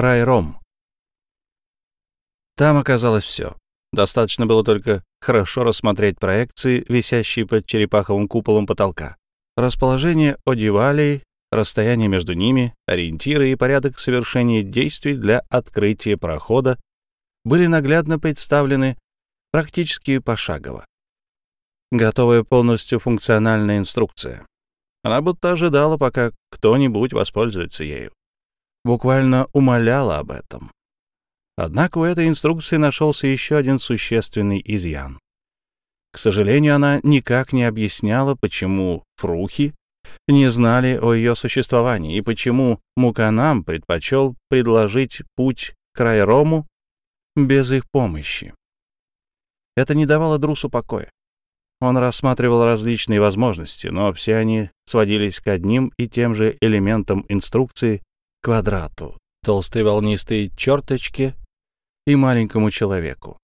Райром. Там оказалось все. Достаточно было только хорошо рассмотреть проекции, висящие под черепаховым куполом потолка. Расположение одевалей, расстояние между ними, ориентиры и порядок совершения действий для открытия прохода были наглядно представлены практически пошагово. Готовая полностью функциональная инструкция. Она будто ожидала, пока кто-нибудь воспользуется ею. Буквально умоляла об этом. Однако у этой инструкции нашелся еще один существенный изъян. К сожалению, она никак не объясняла, почему фрухи не знали о ее существовании и почему Муканам предпочел предложить путь к Райрому без их помощи. Это не давало Друсу покоя. Он рассматривал различные возможности, но все они сводились к одним и тем же элементам инструкции — квадрату, толстой волнистой черточке и маленькому человеку.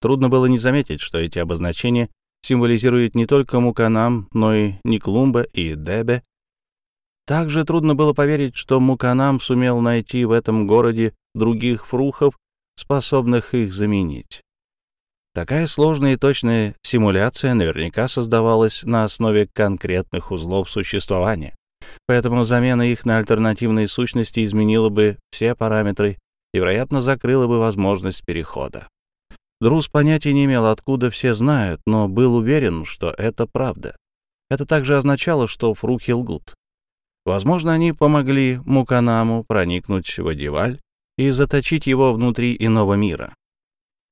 Трудно было не заметить, что эти обозначения символизируют не только Муканам, но и Никлумба и Дебе. Также трудно было поверить, что Муканам сумел найти в этом городе других фрухов, способных их заменить. Такая сложная и точная симуляция наверняка создавалась на основе конкретных узлов существования, поэтому замена их на альтернативные сущности изменила бы все параметры и, вероятно, закрыла бы возможность перехода. Друз понятия не имел, откуда все знают, но был уверен, что это правда. Это также означало, что фрухи лгут. Возможно, они помогли Муканаму проникнуть в Адиваль и заточить его внутри иного мира.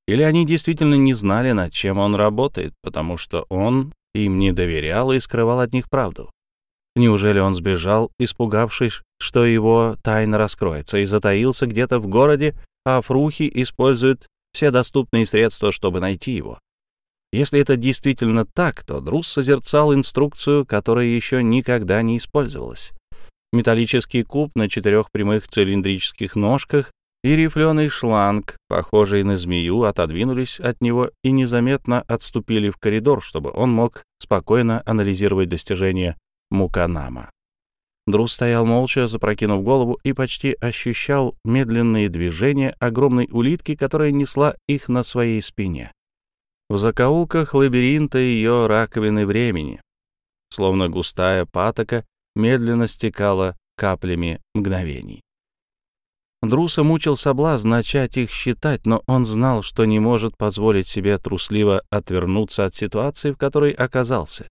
Или они действительно не знали, над чем он работает, потому что он им не доверял и скрывал от них правду. Неужели он сбежал, испугавшись, что его тайна раскроется, и затаился где-то в городе, а фрухи используют все доступные средства, чтобы найти его? Если это действительно так, то Друз созерцал инструкцию, которая еще никогда не использовалась. Металлический куб на четырех прямых цилиндрических ножках и рифленый шланг, похожий на змею, отодвинулись от него и незаметно отступили в коридор, чтобы он мог спокойно анализировать достижения Муканама. Друз стоял молча, запрокинув голову, и почти ощущал медленные движения огромной улитки, которая несла их на своей спине. В закоулках лабиринта ее раковины времени, словно густая патока, медленно стекала каплями мгновений. Друса мучил соблазн начать их считать, но он знал, что не может позволить себе трусливо отвернуться от ситуации, в которой оказался.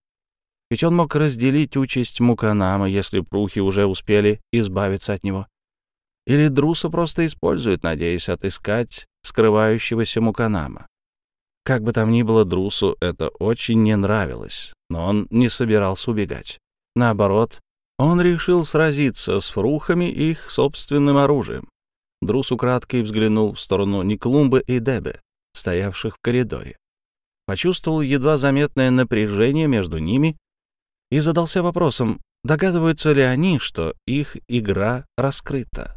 Ведь он мог разделить участь Муканама, если прухи уже успели избавиться от него. Или Друса просто использует, надеясь отыскать скрывающегося Муканама. Как бы там ни было, Друсу это очень не нравилось, но он не собирался убегать. Наоборот, он решил сразиться с фрухами их собственным оружием. Друс украдкой взглянул в сторону Никлумбы и Дебе, стоявших в коридоре. Почувствовал едва заметное напряжение между ними и задался вопросом, догадываются ли они, что их игра раскрыта.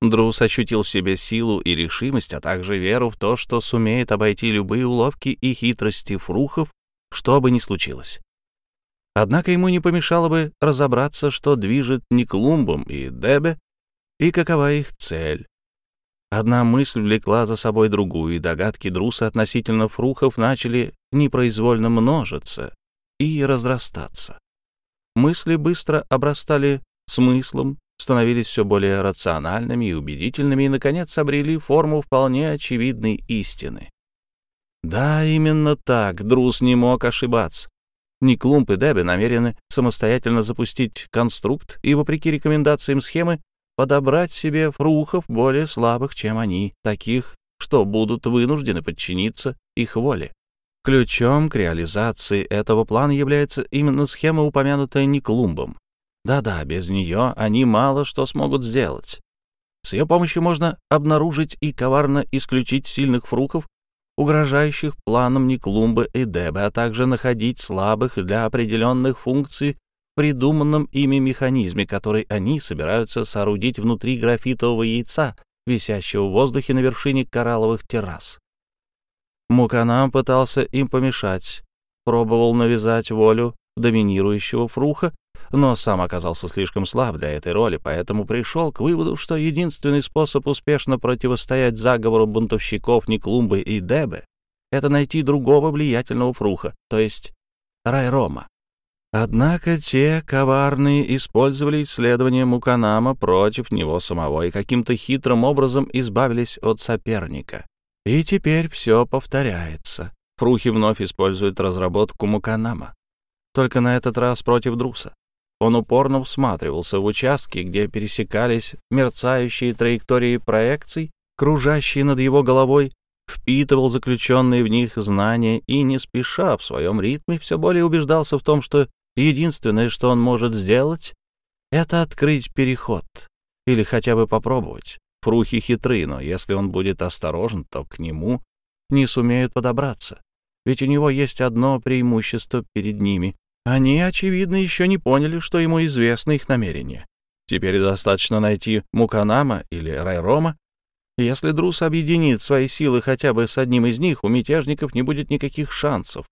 Друс ощутил в себе силу и решимость, а также веру в то, что сумеет обойти любые уловки и хитрости фрухов, что бы ни случилось. Однако ему не помешало бы разобраться, что движет Никлумбом и Дебе, и какова их цель. Одна мысль влекла за собой другую, и догадки Друса относительно фрухов начали непроизвольно множиться и разрастаться. Мысли быстро обрастали смыслом, становились все более рациональными и убедительными, и, наконец, обрели форму вполне очевидной истины. Да, именно так, Друс не мог ошибаться. Никлумп и Дебби намерены самостоятельно запустить конструкт и, вопреки рекомендациям схемы, подобрать себе фрухов более слабых, чем они, таких, что будут вынуждены подчиниться их воле. Ключом к реализации этого плана является именно схема, упомянутая Никлумбом. Да-да, без нее они мало что смогут сделать. С ее помощью можно обнаружить и коварно исключить сильных фруков, угрожающих планам Никлумба и Дебе, а также находить слабых для определенных функций придуманном ими механизме, который они собираются соорудить внутри графитового яйца, висящего в воздухе на вершине коралловых террас. Муканам пытался им помешать, пробовал навязать волю доминирующего фруха, но сам оказался слишком слаб для этой роли, поэтому пришел к выводу, что единственный способ успешно противостоять заговору бунтовщиков Никлумбы и Дебе — это найти другого влиятельного фруха, то есть Райрома. Однако те коварные использовали исследования Муканама против него самого и каким-то хитрым образом избавились от соперника. И теперь все повторяется. Фрухи вновь используют разработку Муканама. Только на этот раз против Друса. Он упорно всматривался в участки, где пересекались мерцающие траектории проекций, кружащие над его головой, впитывал заключенные в них знания и, не спеша в своем ритме, все более убеждался в том, что Единственное, что он может сделать, это открыть переход или хотя бы попробовать. Фрухи хитры, но если он будет осторожен, то к нему не сумеют подобраться. Ведь у него есть одно преимущество перед ними. Они, очевидно, еще не поняли, что ему известно их намерение. Теперь достаточно найти Муканама или Райрома. Если Друс объединит свои силы хотя бы с одним из них, у мятежников не будет никаких шансов.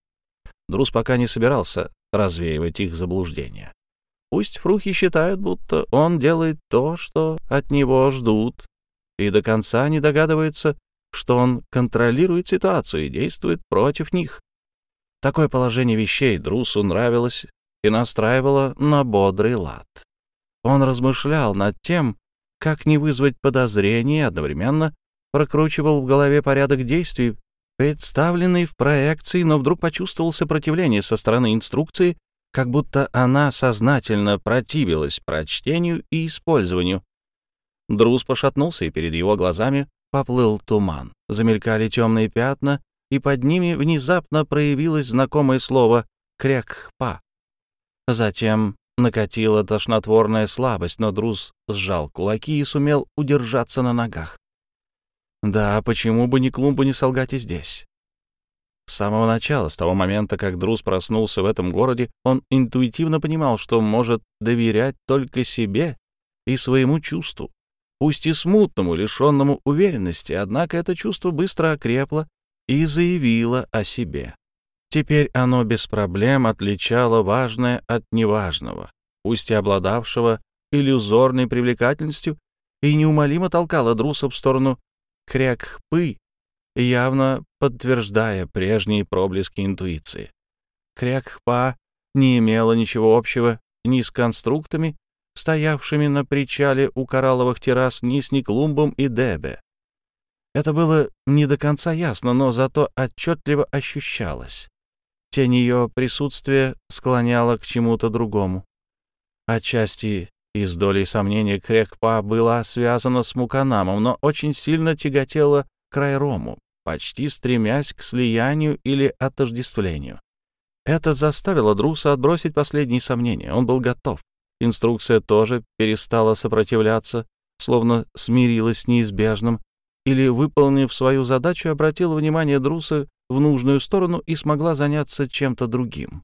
Друс пока не собирался развеивать их заблуждения. Пусть фрухи считают, будто он делает то, что от него ждут, и до конца не догадываются, что он контролирует ситуацию и действует против них. Такое положение вещей Друсу нравилось и настраивало на бодрый лад. Он размышлял над тем, как не вызвать подозрений, одновременно прокручивал в голове порядок действий, представленный в проекции, но вдруг почувствовал сопротивление со стороны инструкции, как будто она сознательно противилась прочтению и использованию. Друз пошатнулся, и перед его глазами поплыл туман. Замелькали темные пятна, и под ними внезапно проявилось знакомое слово «крекхпа». Затем накатила тошнотворная слабость, но Друз сжал кулаки и сумел удержаться на ногах. Да, почему бы ни клумбу не солгать и здесь? С самого начала, с того момента, как Друз проснулся в этом городе, он интуитивно понимал, что может доверять только себе и своему чувству. Пусть и смутному, лишенному уверенности, однако это чувство быстро окрепло и заявило о себе. Теперь оно без проблем отличало важное от неважного, пусть и обладавшего иллюзорной привлекательностью, и неумолимо толкало Друса в сторону Крякхпы, явно подтверждая прежние проблески интуиции. Крякхпа не имела ничего общего ни с конструктами, стоявшими на причале у коралловых террас, ни с Никлумбом и Дебе. Это было не до конца ясно, но зато отчетливо ощущалось. Тень ее присутствия склоняла к чему-то другому. Отчасти и с долей сомнения Крекпа была связана с Муканамом, но очень сильно тяготела к Райрому, почти стремясь к слиянию или отождествлению. Это заставило Друса отбросить последние сомнения. Он был готов. Инструкция тоже перестала сопротивляться, словно смирилась с неизбежным, или, выполнив свою задачу, обратила внимание Друса в нужную сторону и смогла заняться чем-то другим.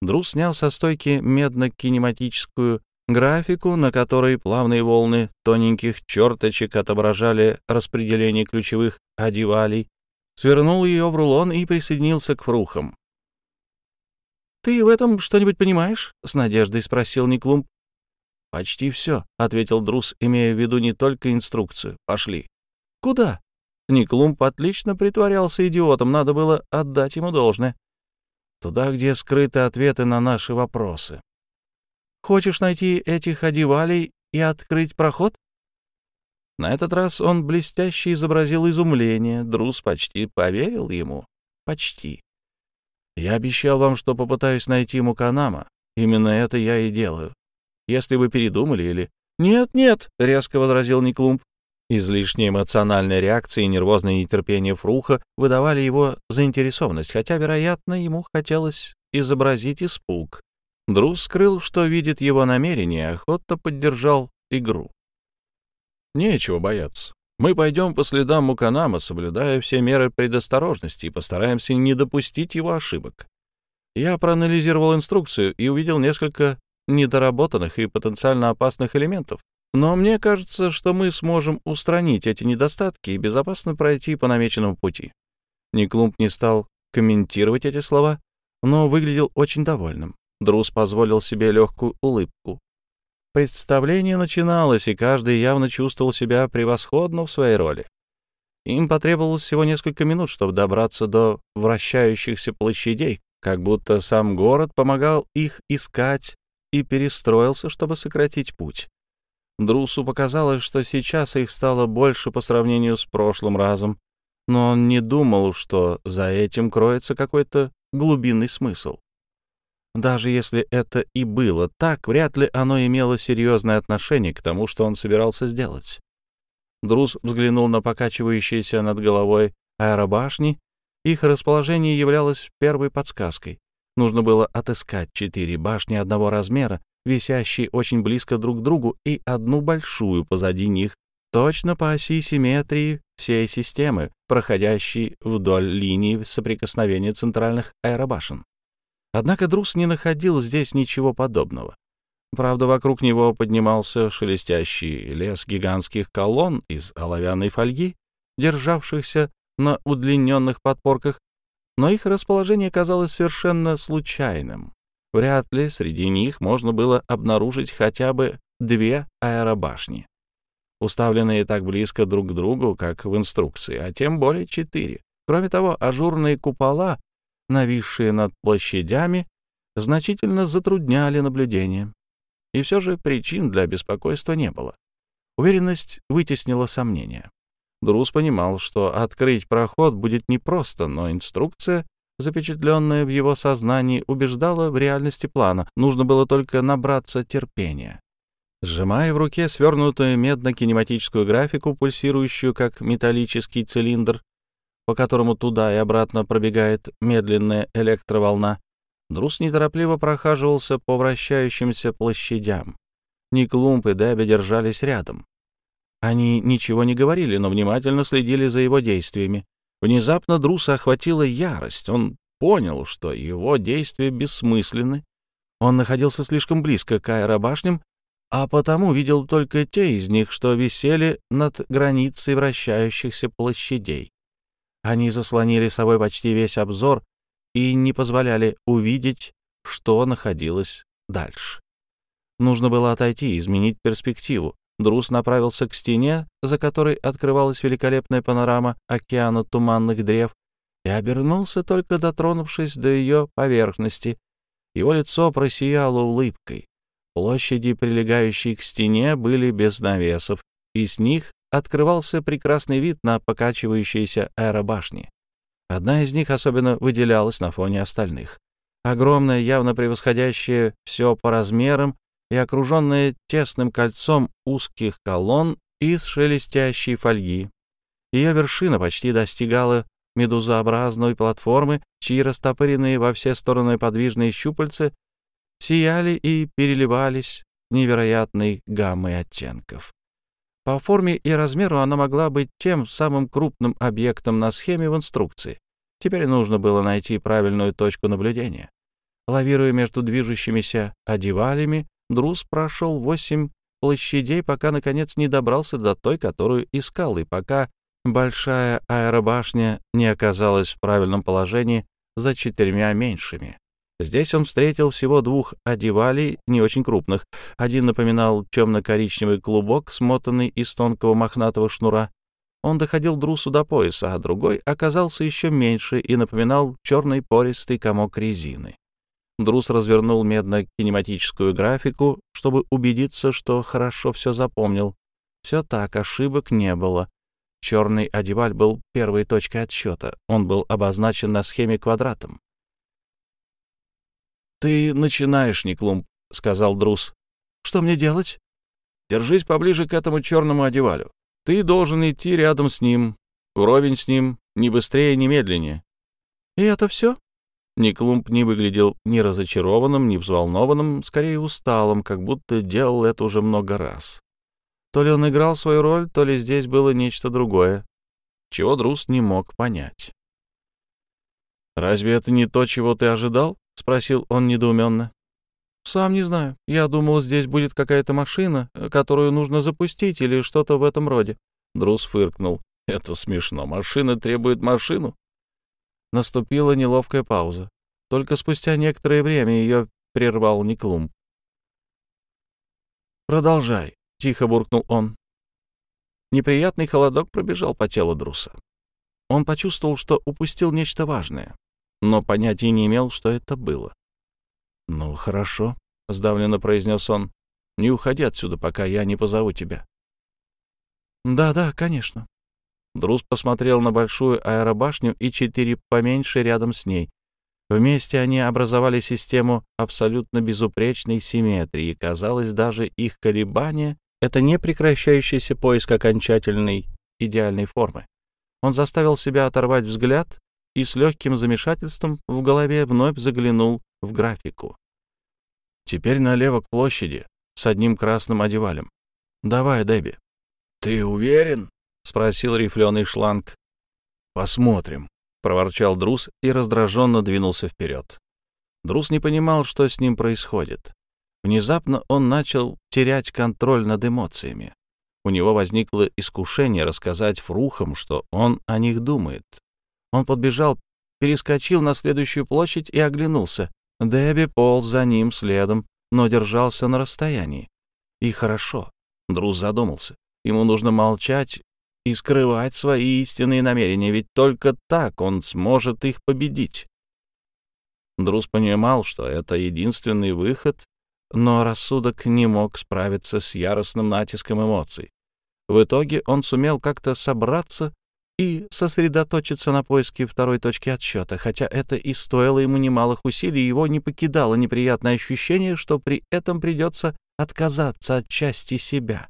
Друс снял со стойки медно-кинематическую графику, на которой плавные волны тоненьких черточек отображали распределение ключевых одевалей, свернул ее в рулон и присоединился к фрухам. «Ты в этом что-нибудь понимаешь?» — с надеждой спросил Никлумб. «Почти все», — ответил Друс, имея в виду не только инструкцию. «Пошли». «Куда?» Никлумб отлично притворялся идиотом, надо было отдать ему должное. «Туда, где скрыты ответы на наши вопросы». Хочешь найти этих одевалей и открыть проход?» На этот раз он блестяще изобразил изумление. Друз почти поверил ему. Почти. «Я обещал вам, что попытаюсь найти Муканама. Именно это я и делаю. Если вы передумали или...» «Нет, нет», — резко возразил Никлумб. Излишняя эмоциональная реакция и нервозное нетерпение Фруха выдавали его заинтересованность, хотя, вероятно, ему хотелось изобразить испуг. Друз скрыл, что видит его намерение, охотно поддержал игру. «Нечего бояться. Мы пойдем по следам Муканама, соблюдая все меры предосторожности, и постараемся не допустить его ошибок. Я проанализировал инструкцию и увидел несколько недоработанных и потенциально опасных элементов. Но мне кажется, что мы сможем устранить эти недостатки и безопасно пройти по намеченному пути». Никлумб не стал комментировать эти слова, но выглядел очень довольным. Друз позволил себе легкую улыбку. Представление начиналось, и каждый явно чувствовал себя превосходно в своей роли. Им потребовалось всего несколько минут, чтобы добраться до вращающихся площадей, как будто сам город помогал их искать и перестроился, чтобы сократить путь. Друсу показалось, что сейчас их стало больше по сравнению с прошлым разом, но он не думал, что за этим кроется какой-то глубинный смысл. Даже если это и было так, вряд ли оно имело серьезное отношение к тому, что он собирался сделать. Друз взглянул на покачивающиеся над головой аэробашни. Их расположение являлось первой подсказкой. Нужно было отыскать четыре башни одного размера, висящие очень близко друг к другу, и одну большую позади них, точно по оси симметрии всей системы, проходящей вдоль линии соприкосновения центральных аэробашен. Однако Друс не находил здесь ничего подобного. Правда, вокруг него поднимался шелестящий лес гигантских колонн из оловянной фольги, державшихся на удлиненных подпорках, но их расположение казалось совершенно случайным. Вряд ли среди них можно было обнаружить хотя бы две аэробашни, уставленные так близко друг к другу, как в инструкции, а тем более четыре. Кроме того, ажурные купола, нависшие над площадями, значительно затрудняли наблюдение. И все же причин для беспокойства не было. Уверенность вытеснила сомнения. Друз понимал, что открыть проход будет непросто, но инструкция, запечатленная в его сознании, убеждала в реальности плана. Нужно было только набраться терпения. Сжимая в руке свернутую медно-кинематическую графику, пульсирующую как металлический цилиндр, по которому туда и обратно пробегает медленная электроволна, Друз неторопливо прохаживался по вращающимся площадям. Никлумп и Дебби держались рядом. Они ничего не говорили, но внимательно следили за его действиями. Внезапно Друса охватила ярость. Он понял, что его действия бессмысленны. Он находился слишком близко к аэробашням, а потому видел только те из них, что висели над границей вращающихся площадей. Они заслонили собой почти весь обзор и не позволяли увидеть, что находилось дальше. Нужно было отойти, изменить перспективу. Друз направился к стене, за которой открывалась великолепная панорама океана туманных древ, и обернулся, только дотронувшись до ее поверхности. Его лицо просияло улыбкой. Площади, прилегающие к стене, были без навесов, и с них открывался прекрасный вид на покачивающиеся аэробашни. Одна из них особенно выделялась на фоне остальных. Огромная, явно превосходящая все по размерам и окруженная тесным кольцом узких колонн из шелестящей фольги. Ее вершина почти достигала медузообразной платформы, чьи растопыренные во все стороны подвижные щупальца сияли и переливались невероятной гаммой оттенков. По форме и размеру она могла быть тем самым крупным объектом на схеме в инструкции. Теперь нужно было найти правильную точку наблюдения. Лавируя между движущимися одевалями, Друз прошел восемь площадей, пока, наконец, не добрался до той, которую искал, и пока большая аэробашня не оказалась в правильном положении за четырьмя меньшими. Здесь он встретил всего двух одевалей, не очень крупных. Один напоминал темно-коричневый клубок, смотанный из тонкого мохнатого шнура. Он доходил друсу до пояса, а другой оказался еще меньше и напоминал черный пористый комок резины. Друс развернул медно-кинематическую графику, чтобы убедиться, что хорошо все запомнил. Все так, ошибок не было. Черный одеваль был первой точкой отсчета. Он был обозначен на схеме квадратом. «Ты начинаешь, Никлумп», — сказал Друс. «Что мне делать?» «Держись поближе к этому черному одевалю. Ты должен идти рядом с ним, вровень с ним, ни быстрее, ни медленнее». «И это все?» Никлумп не выглядел ни разочарованным, ни взволнованным, скорее усталым, как будто делал это уже много раз. То ли он играл свою роль, то ли здесь было нечто другое, чего Друс не мог понять. «Разве это не то, чего ты ожидал?» — спросил он недоуменно. «Сам не знаю. Я думал, здесь будет какая-то машина, э, которую нужно запустить или что-то в этом роде». Друз фыркнул. «Это смешно. Машина требует машину». Наступила неловкая пауза. Только спустя некоторое время ее — прервал Никлум. «Продолжай», — тихо буркнул он. Неприятный холодок пробежал по телу Друса. Он почувствовал, что упустил нечто важное, но понятия не имел, что это было. «Ну, хорошо», — сдавленно произнес он. «Не уходи отсюда, пока я не позову тебя». «Да-да, конечно». Друз посмотрел на большую аэробашню и четыре поменьше рядом с ней. Вместе они образовали систему абсолютно безупречной симметрии. Казалось, даже их колебания — это не прекращающийся поиск окончательной идеальной формы. Он заставил себя оторвать взгляд и с легким замешательством в голове вновь заглянул в графику. Теперь налево к площади с одним красным одевалем. Давай, Дебби. Ты уверен? спросил рифленый шланг. Посмотрим, проворчал Друз и раздраженно двинулся вперед. Друз не понимал, что с ним происходит. Внезапно он начал терять контроль над эмоциями. У него возникло искушение рассказать фрухам, что он о них думает. Он подбежал, перескочил на следующую площадь и оглянулся. Дебби полз за ним следом, но держался на расстоянии. И хорошо. Друз задумался. Ему нужно молчать и скрывать свои истинные намерения, ведь только так он сможет их победить. Друз понимал, что это единственный выход, но рассудок не мог справиться с яростным натиском эмоций. В итоге он сумел как-то собраться и сосредоточиться на поиске второй точки отсчета, хотя это и стоило ему немалых усилий, его не покидало неприятное ощущение, что при этом придется отказаться от части себя,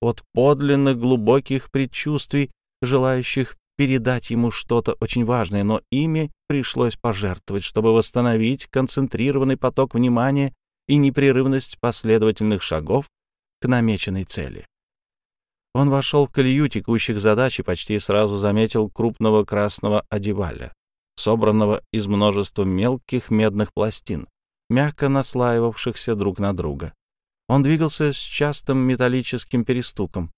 от подлинных глубоких предчувствий, желающих передать ему что-то очень важное, но ими пришлось пожертвовать, чтобы восстановить концентрированный поток внимания и непрерывность последовательных шагов к намеченной цели. Он вошел в колею текущих задач и почти сразу заметил крупного красного одеваля, собранного из множества мелких медных пластин, мягко наслаивавшихся друг на друга. Он двигался с частым металлическим перестуком.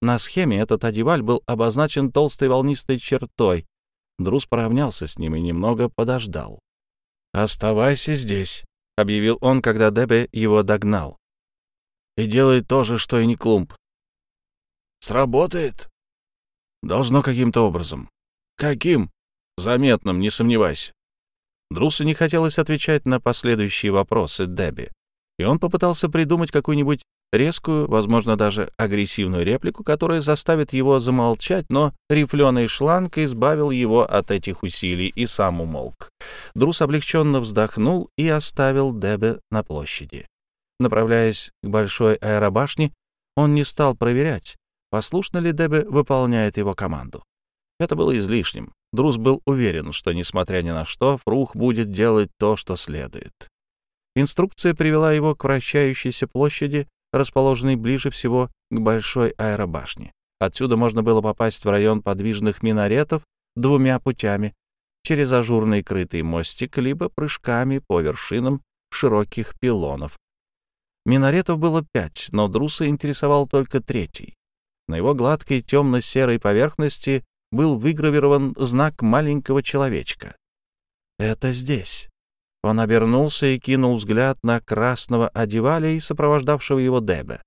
На схеме этот одеваль был обозначен толстой волнистой чертой. Друз поравнялся с ним и немного подождал. «Оставайся здесь», — объявил он, когда Дебе его догнал. «И делай то же, что и не клумб. Сработает? Должно каким-то образом. Каким? Заметным, не сомневайся. Друсу не хотелось отвечать на последующие вопросы Дебби, и он попытался придумать какую-нибудь резкую, возможно, даже агрессивную реплику, которая заставит его замолчать, но рифленый шланг избавил его от этих усилий и сам умолк. Друс облегченно вздохнул и оставил Дебе на площади. Направляясь к большой аэробашне, он не стал проверять, послушно ли Дебе выполняет его команду. Это было излишним. Друз был уверен, что, несмотря ни на что, Фрух будет делать то, что следует. Инструкция привела его к вращающейся площади, расположенной ближе всего к большой аэробашне. Отсюда можно было попасть в район подвижных минаретов двумя путями — через ажурный крытый мостик, либо прыжками по вершинам широких пилонов. Минаретов было пять, но Друса интересовал только третий. На его гладкой темно-серой поверхности был выгравирован знак маленького человечка. «Это здесь». Он обернулся и кинул взгляд на красного одевалей, сопровождавшего его Дебе.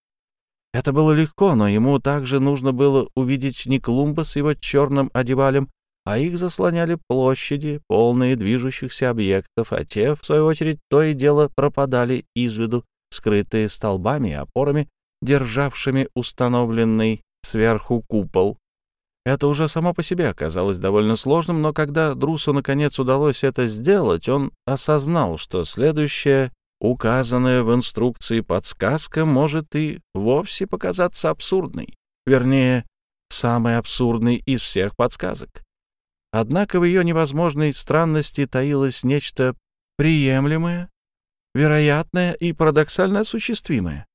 Это было легко, но ему также нужно было увидеть не Клумба с его черным одевалем, а их заслоняли площади, полные движущихся объектов, а те, в свою очередь, то и дело пропадали из виду, скрытые столбами и опорами, державшими установленный сверху купол. Это уже само по себе оказалось довольно сложным, но когда Друсу наконец удалось это сделать, он осознал, что следующая, указанная в инструкции подсказка, может и вовсе показаться абсурдной. Вернее, самой абсурдной из всех подсказок. Однако в ее невозможной странности таилось нечто приемлемое, вероятное и парадоксально осуществимое.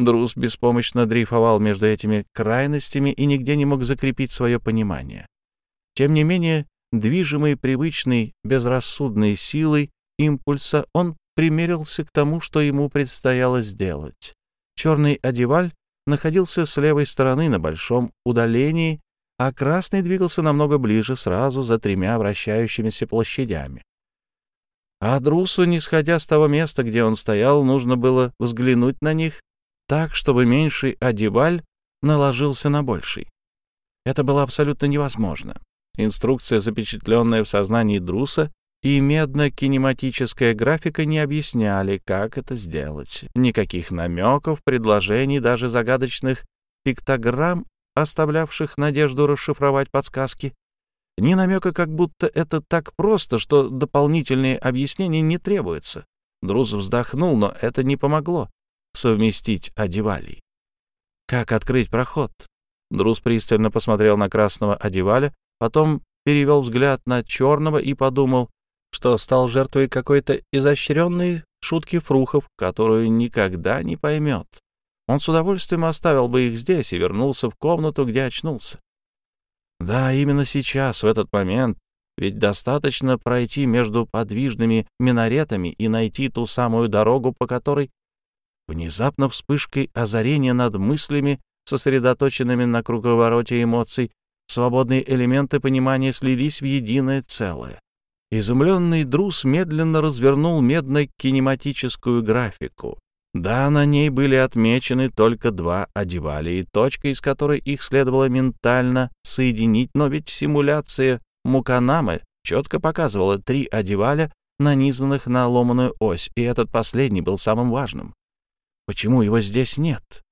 Друз беспомощно дрейфовал между этими крайностями и нигде не мог закрепить свое понимание. Тем не менее, движимый привычной безрассудной силой импульса, он примерился к тому, что ему предстояло сделать. Черный одеваль находился с левой стороны на большом удалении, а красный двигался намного ближе, сразу за тремя вращающимися площадями. А Друсу, не сходя с того места, где он стоял, нужно было взглянуть на них так, чтобы меньший одеваль наложился на больший. Это было абсолютно невозможно. Инструкция, запечатленная в сознании Друса, и медно-кинематическая графика не объясняли, как это сделать. Никаких намеков, предложений, даже загадочных пиктограмм, оставлявших надежду расшифровать подсказки. Ни намека, как будто это так просто, что дополнительные объяснения не требуются. Друз вздохнул, но это не помогло совместить одевалей. Как открыть проход? Друз пристально посмотрел на красного одеваля, потом перевел взгляд на черного и подумал, что стал жертвой какой-то изощренной шутки фрухов, которую никогда не поймет. Он с удовольствием оставил бы их здесь и вернулся в комнату, где очнулся. Да, именно сейчас, в этот момент, ведь достаточно пройти между подвижными минаретами и найти ту самую дорогу, по которой внезапно вспышкой озарения над мыслями, сосредоточенными на круговороте эмоций, свободные элементы понимания слились в единое целое. Изумленный Друс медленно развернул медно-кинематическую графику. Да, на ней были отмечены только два одевали, и точка, из которой их следовало ментально соединить, но ведь симуляция Муканамы четко показывала три одеваля, нанизанных на ломаную ось, и этот последний был самым важным. Почему его здесь нет?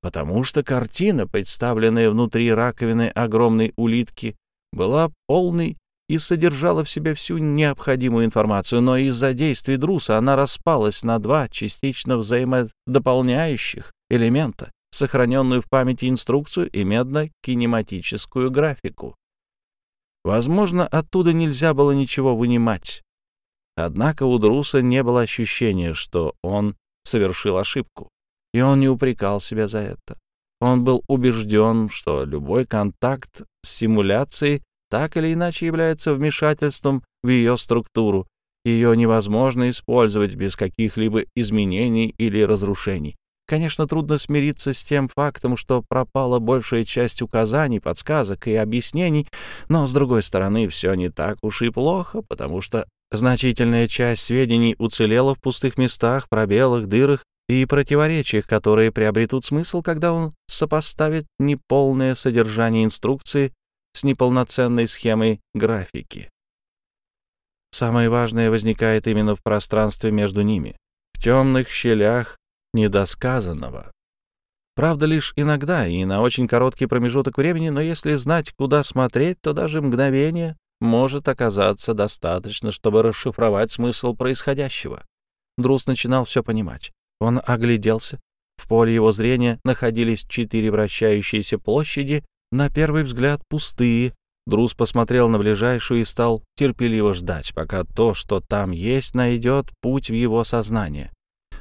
Потому что картина, представленная внутри раковины огромной улитки, была полной и содержала в себе всю необходимую информацию, но из-за действий Друса она распалась на два частично взаимодополняющих элемента, сохраненную в памяти инструкцию и медно-кинематическую графику. Возможно, оттуда нельзя было ничего вынимать. Однако у Друса не было ощущения, что он совершил ошибку, и он не упрекал себя за это. Он был убежден, что любой контакт с симуляцией так или иначе является вмешательством в ее структуру. Ее невозможно использовать без каких-либо изменений или разрушений. Конечно, трудно смириться с тем фактом, что пропала большая часть указаний, подсказок и объяснений, но, с другой стороны, все не так уж и плохо, потому что значительная часть сведений уцелела в пустых местах, пробелах, дырах и противоречиях, которые приобретут смысл, когда он сопоставит неполное содержание инструкции с неполноценной схемой графики. Самое важное возникает именно в пространстве между ними, в темных щелях недосказанного. Правда, лишь иногда и на очень короткий промежуток времени, но если знать, куда смотреть, то даже мгновение может оказаться достаточно, чтобы расшифровать смысл происходящего. Друз начинал все понимать. Он огляделся. В поле его зрения находились четыре вращающиеся площади, на первый взгляд пустые. Друз посмотрел на ближайшую и стал терпеливо ждать, пока то, что там есть, найдет путь в его сознание.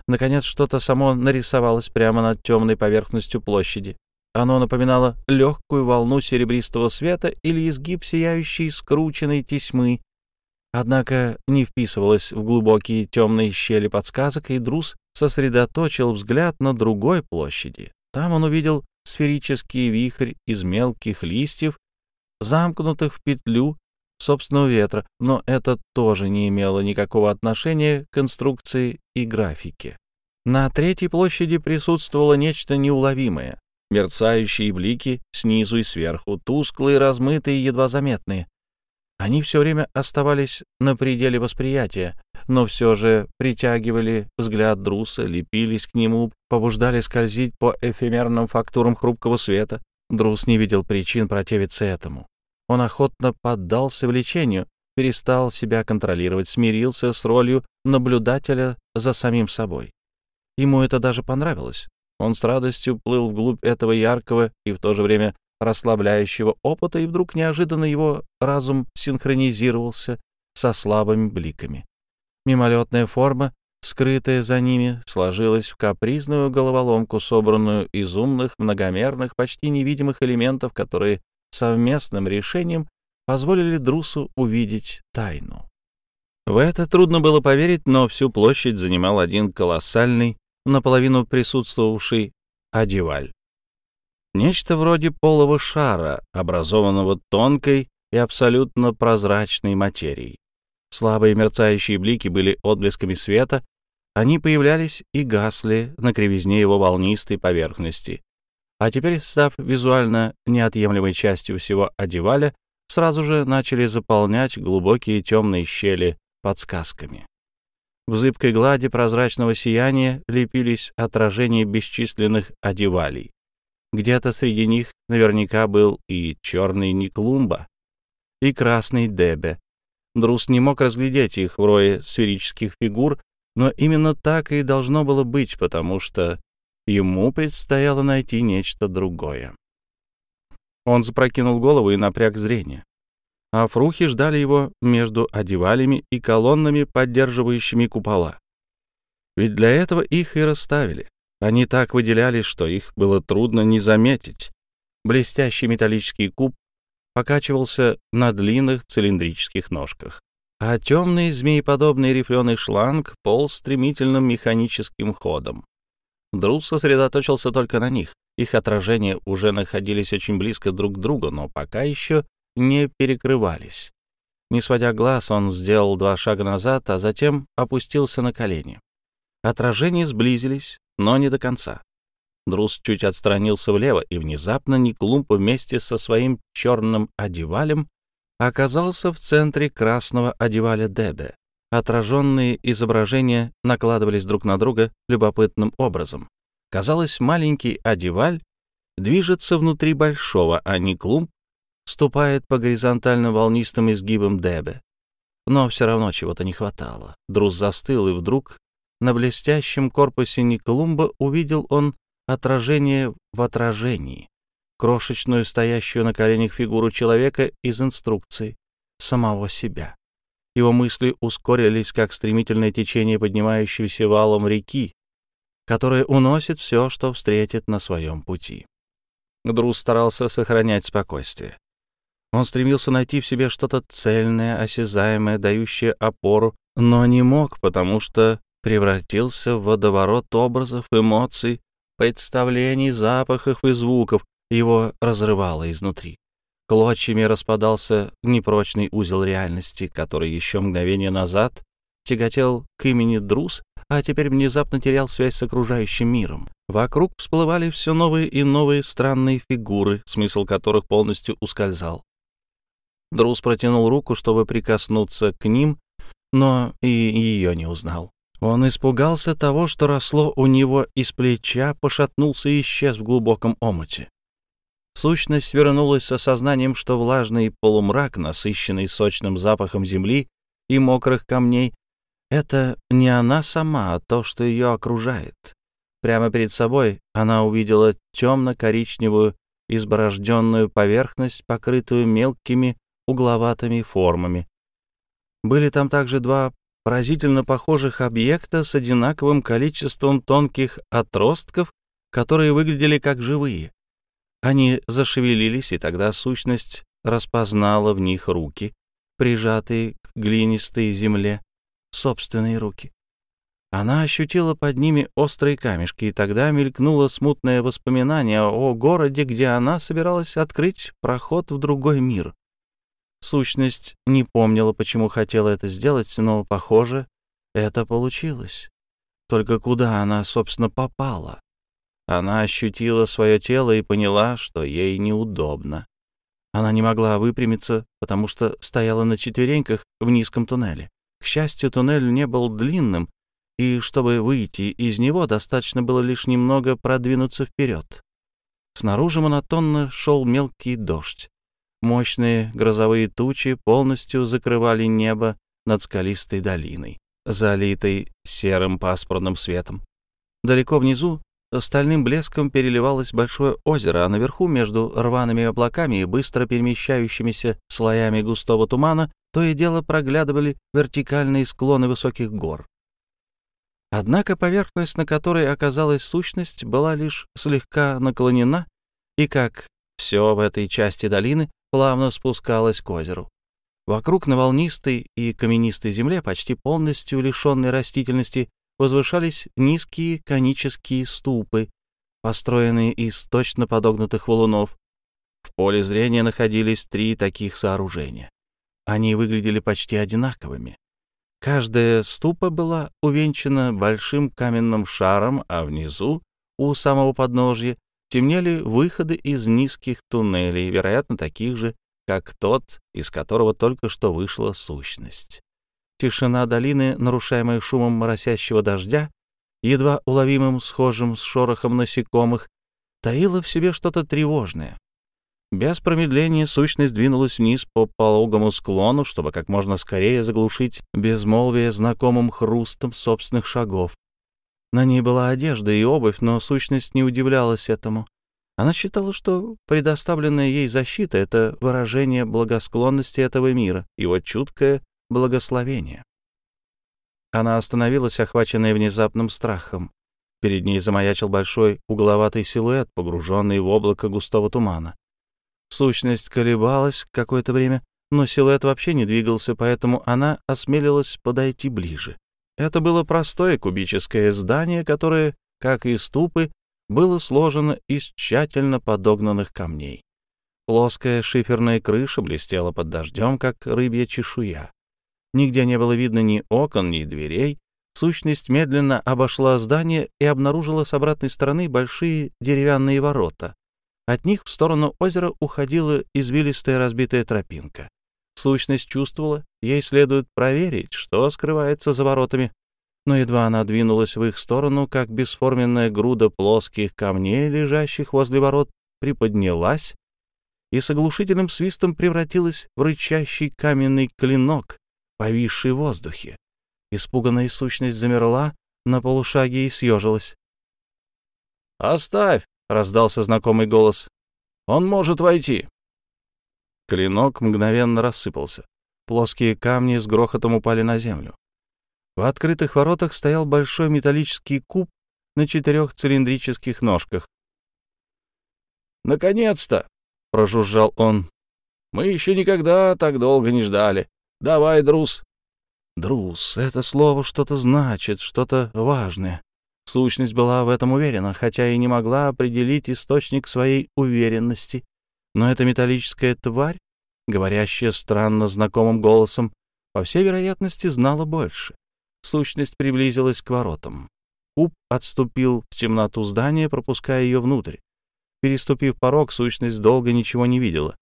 Наконец что-то само нарисовалось прямо над темной поверхностью площади. Оно напоминало легкую волну серебристого света или изгиб сияющей скрученной тесьмы. Однако не вписывалось в глубокие темные щели подсказок, и Друз сосредоточил взгляд на другой площади. Там он увидел сферический вихрь из мелких листьев, замкнутых в петлю собственного ветра, но это тоже не имело никакого отношения к конструкции и графике. На третьей площади присутствовало нечто неуловимое. Мерцающие блики снизу и сверху, тусклые, размытые, едва заметные. Они все время оставались на пределе восприятия, но все же притягивали взгляд Друса, лепились к нему, побуждали скользить по эфемерным фактурам хрупкого света. Друс не видел причин противиться этому. Он охотно поддался влечению, перестал себя контролировать, смирился с ролью наблюдателя за самим собой. Ему это даже понравилось. Он с радостью плыл вглубь этого яркого и в то же время расслабляющего опыта, и вдруг неожиданно его разум синхронизировался со слабыми бликами. Мимолетная форма, скрытая за ними, сложилась в капризную головоломку, собранную из умных, многомерных, почти невидимых элементов, которые совместным решением позволили Друсу увидеть тайну. В это трудно было поверить, но всю площадь занимал один колоссальный, наполовину присутствовавший одеваль. Нечто вроде полого шара, образованного тонкой и абсолютно прозрачной материей. Слабые мерцающие блики были отблесками света, они появлялись и гасли на кривизне его волнистой поверхности. А теперь, став визуально неотъемлемой частью всего одеваля, сразу же начали заполнять глубокие темные щели подсказками. В зыбкой глади прозрачного сияния лепились отражения бесчисленных одевалей. Где-то среди них наверняка был и черный Никлумба, и красный Дебе. Друс не мог разглядеть их в рое сферических фигур, но именно так и должно было быть, потому что ему предстояло найти нечто другое. Он запрокинул голову и напряг зрение. А фрухи ждали его между одевалями и колоннами, поддерживающими купола. Ведь для этого их и расставили. Они так выделялись, что их было трудно не заметить. Блестящий металлический куб покачивался на длинных цилиндрических ножках, а темный змееподобный рифленый шланг полз стремительным механическим ходом. Друз сосредоточился только на них. Их отражения уже находились очень близко друг к другу, но пока еще не перекрывались. Не сводя глаз, он сделал два шага назад, а затем опустился на колени. Отражения сблизились, но не до конца. Друз чуть отстранился влево, и внезапно Никлумп вместе со своим черным одевалем оказался в центре красного одеваля Дебе. Отраженные изображения накладывались друг на друга любопытным образом. Казалось, маленький одеваль движется внутри большого, а Никлумп ступает по горизонтально волнистым изгибам Дебе. Но все равно чего-то не хватало. Друз застыл, и вдруг на блестящем корпусе Николумба увидел он отражение в отражении, крошечную стоящую на коленях фигуру человека из инструкций самого себя. Его мысли ускорились, как стремительное течение поднимающейся валом реки, которая уносит все, что встретит на своем пути. Друз старался сохранять спокойствие. Он стремился найти в себе что-то цельное, осязаемое, дающее опору, но не мог, потому что превратился в водоворот образов, эмоций, представлений, запахов и звуков, его разрывало изнутри. Клочьями распадался непрочный узел реальности, который еще мгновение назад тяготел к имени Друз, а теперь внезапно терял связь с окружающим миром. Вокруг всплывали все новые и новые странные фигуры, смысл которых полностью ускользал. Друз протянул руку, чтобы прикоснуться к ним, но и ее не узнал. Он испугался того, что росло у него из плеча, пошатнулся и исчез в глубоком омуте. Сущность вернулась с осознанием, что влажный полумрак, насыщенный сочным запахом земли и мокрых камней, это не она сама, а то, что ее окружает. Прямо перед собой она увидела темно-коричневую изборожденную поверхность, покрытую мелкими угловатыми формами. Были там также два поразительно похожих объекта с одинаковым количеством тонких отростков, которые выглядели как живые. Они зашевелились, и тогда сущность распознала в них руки, прижатые к глинистой земле, собственные руки. Она ощутила под ними острые камешки, и тогда мелькнуло смутное воспоминание о городе, где она собиралась открыть проход в другой мир. Сущность не помнила, почему хотела это сделать, но, похоже, это получилось. Только куда она, собственно, попала? Она ощутила свое тело и поняла, что ей неудобно. Она не могла выпрямиться, потому что стояла на четвереньках в низком туннеле. К счастью, туннель не был длинным, и чтобы выйти из него, достаточно было лишь немного продвинуться вперед. Снаружи монотонно шел мелкий дождь. Мощные грозовые тучи полностью закрывали небо над скалистой долиной, залитой серым пасмурным светом. Далеко внизу стальным блеском переливалось большое озеро, а наверху, между рваными облаками и быстро перемещающимися слоями густого тумана, то и дело проглядывали вертикальные склоны высоких гор. Однако поверхность, на которой оказалась сущность, была лишь слегка наклонена, и, как все в этой части долины, плавно спускалась к озеру. Вокруг на волнистой и каменистой земле, почти полностью лишенной растительности, возвышались низкие конические ступы, построенные из точно подогнутых валунов. В поле зрения находились три таких сооружения. они выглядели почти одинаковыми. Каждая ступа была увенчана большим каменным шаром, а внизу, у самого подножья, темнели выходы из низких туннелей, вероятно, таких же, как тот, из которого только что вышла сущность. Тишина долины, нарушаемая шумом моросящего дождя, едва уловимым, схожим с шорохом насекомых, таила в себе что-то тревожное. Без промедления сущность двинулась вниз по пологому склону, чтобы как можно скорее заглушить безмолвие знакомым хрустом собственных шагов. На ней была одежда и обувь, но сущность не удивлялась этому. Она считала, что предоставленная ей защита — это выражение благосклонности этого мира, его чуткое благословение. Она остановилась, охваченная внезапным страхом. Перед ней замаячил большой угловатый силуэт, погруженный в облако густого тумана. Сущность колебалась какое-то время, но силуэт вообще не двигался, поэтому она осмелилась подойти ближе. Это было простое кубическое здание, которое, как и ступы, было сложено из тщательно подогнанных камней. Плоская шиферная крыша блестела под дождем, как рыбья чешуя. Нигде не было видно ни окон, ни дверей. Сущность медленно обошла здание и обнаружила с обратной стороны большие деревянные ворота. От них в сторону озера уходила извилистая разбитая тропинка. Сущность чувствовала, ей следует проверить, что скрывается за воротами. Но едва она двинулась в их сторону, как бесформенная груда плоских камней, лежащих возле ворот, приподнялась и с оглушительным свистом превратилась в рычащий каменный клинок, повисший в воздухе. Испуганная сущность замерла на полушаге и съежилась. «Оставь!» раздался знакомый голос. «Он может войти!» Клинок мгновенно рассыпался. Плоские камни с грохотом упали на землю. В открытых воротах стоял большой металлический куб на четырех цилиндрических ножках. «Наконец-то!» — прожужжал он. «Мы еще никогда так долго не ждали. Давай, Друз!» «Друз» — это слово что-то значит, что-то важное. Сущность была в этом уверена, хотя и не могла определить источник своей уверенности. Но эта металлическая тварь, говорящая странно знакомым голосом, по всей вероятности, знала больше. Сущность приблизилась к воротам. Куб отступил в темноту здания, пропуская ее внутрь. Переступив порог, сущность долго ничего не видела.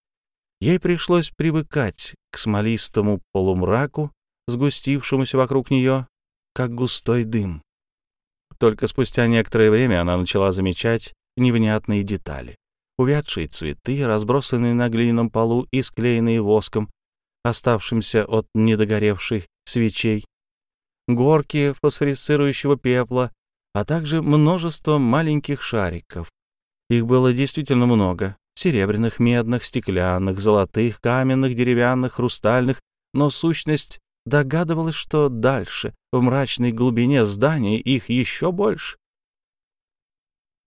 Ей пришлось привыкать к смолистому полумраку, сгустившемуся вокруг нее, как густой дым. Только спустя некоторое время она начала замечать невнятные детали. Увядшие цветы, разбросанные на глиняном полу и склеенные воском, оставшимся от недогоревших свечей, горки фосфорицирующего пепла, а также множество маленьких шариков. Их было действительно много — серебряных, медных, стеклянных, золотых, каменных, деревянных, хрустальных, но сущность догадывалась, что дальше, в мрачной глубине здания, их еще больше.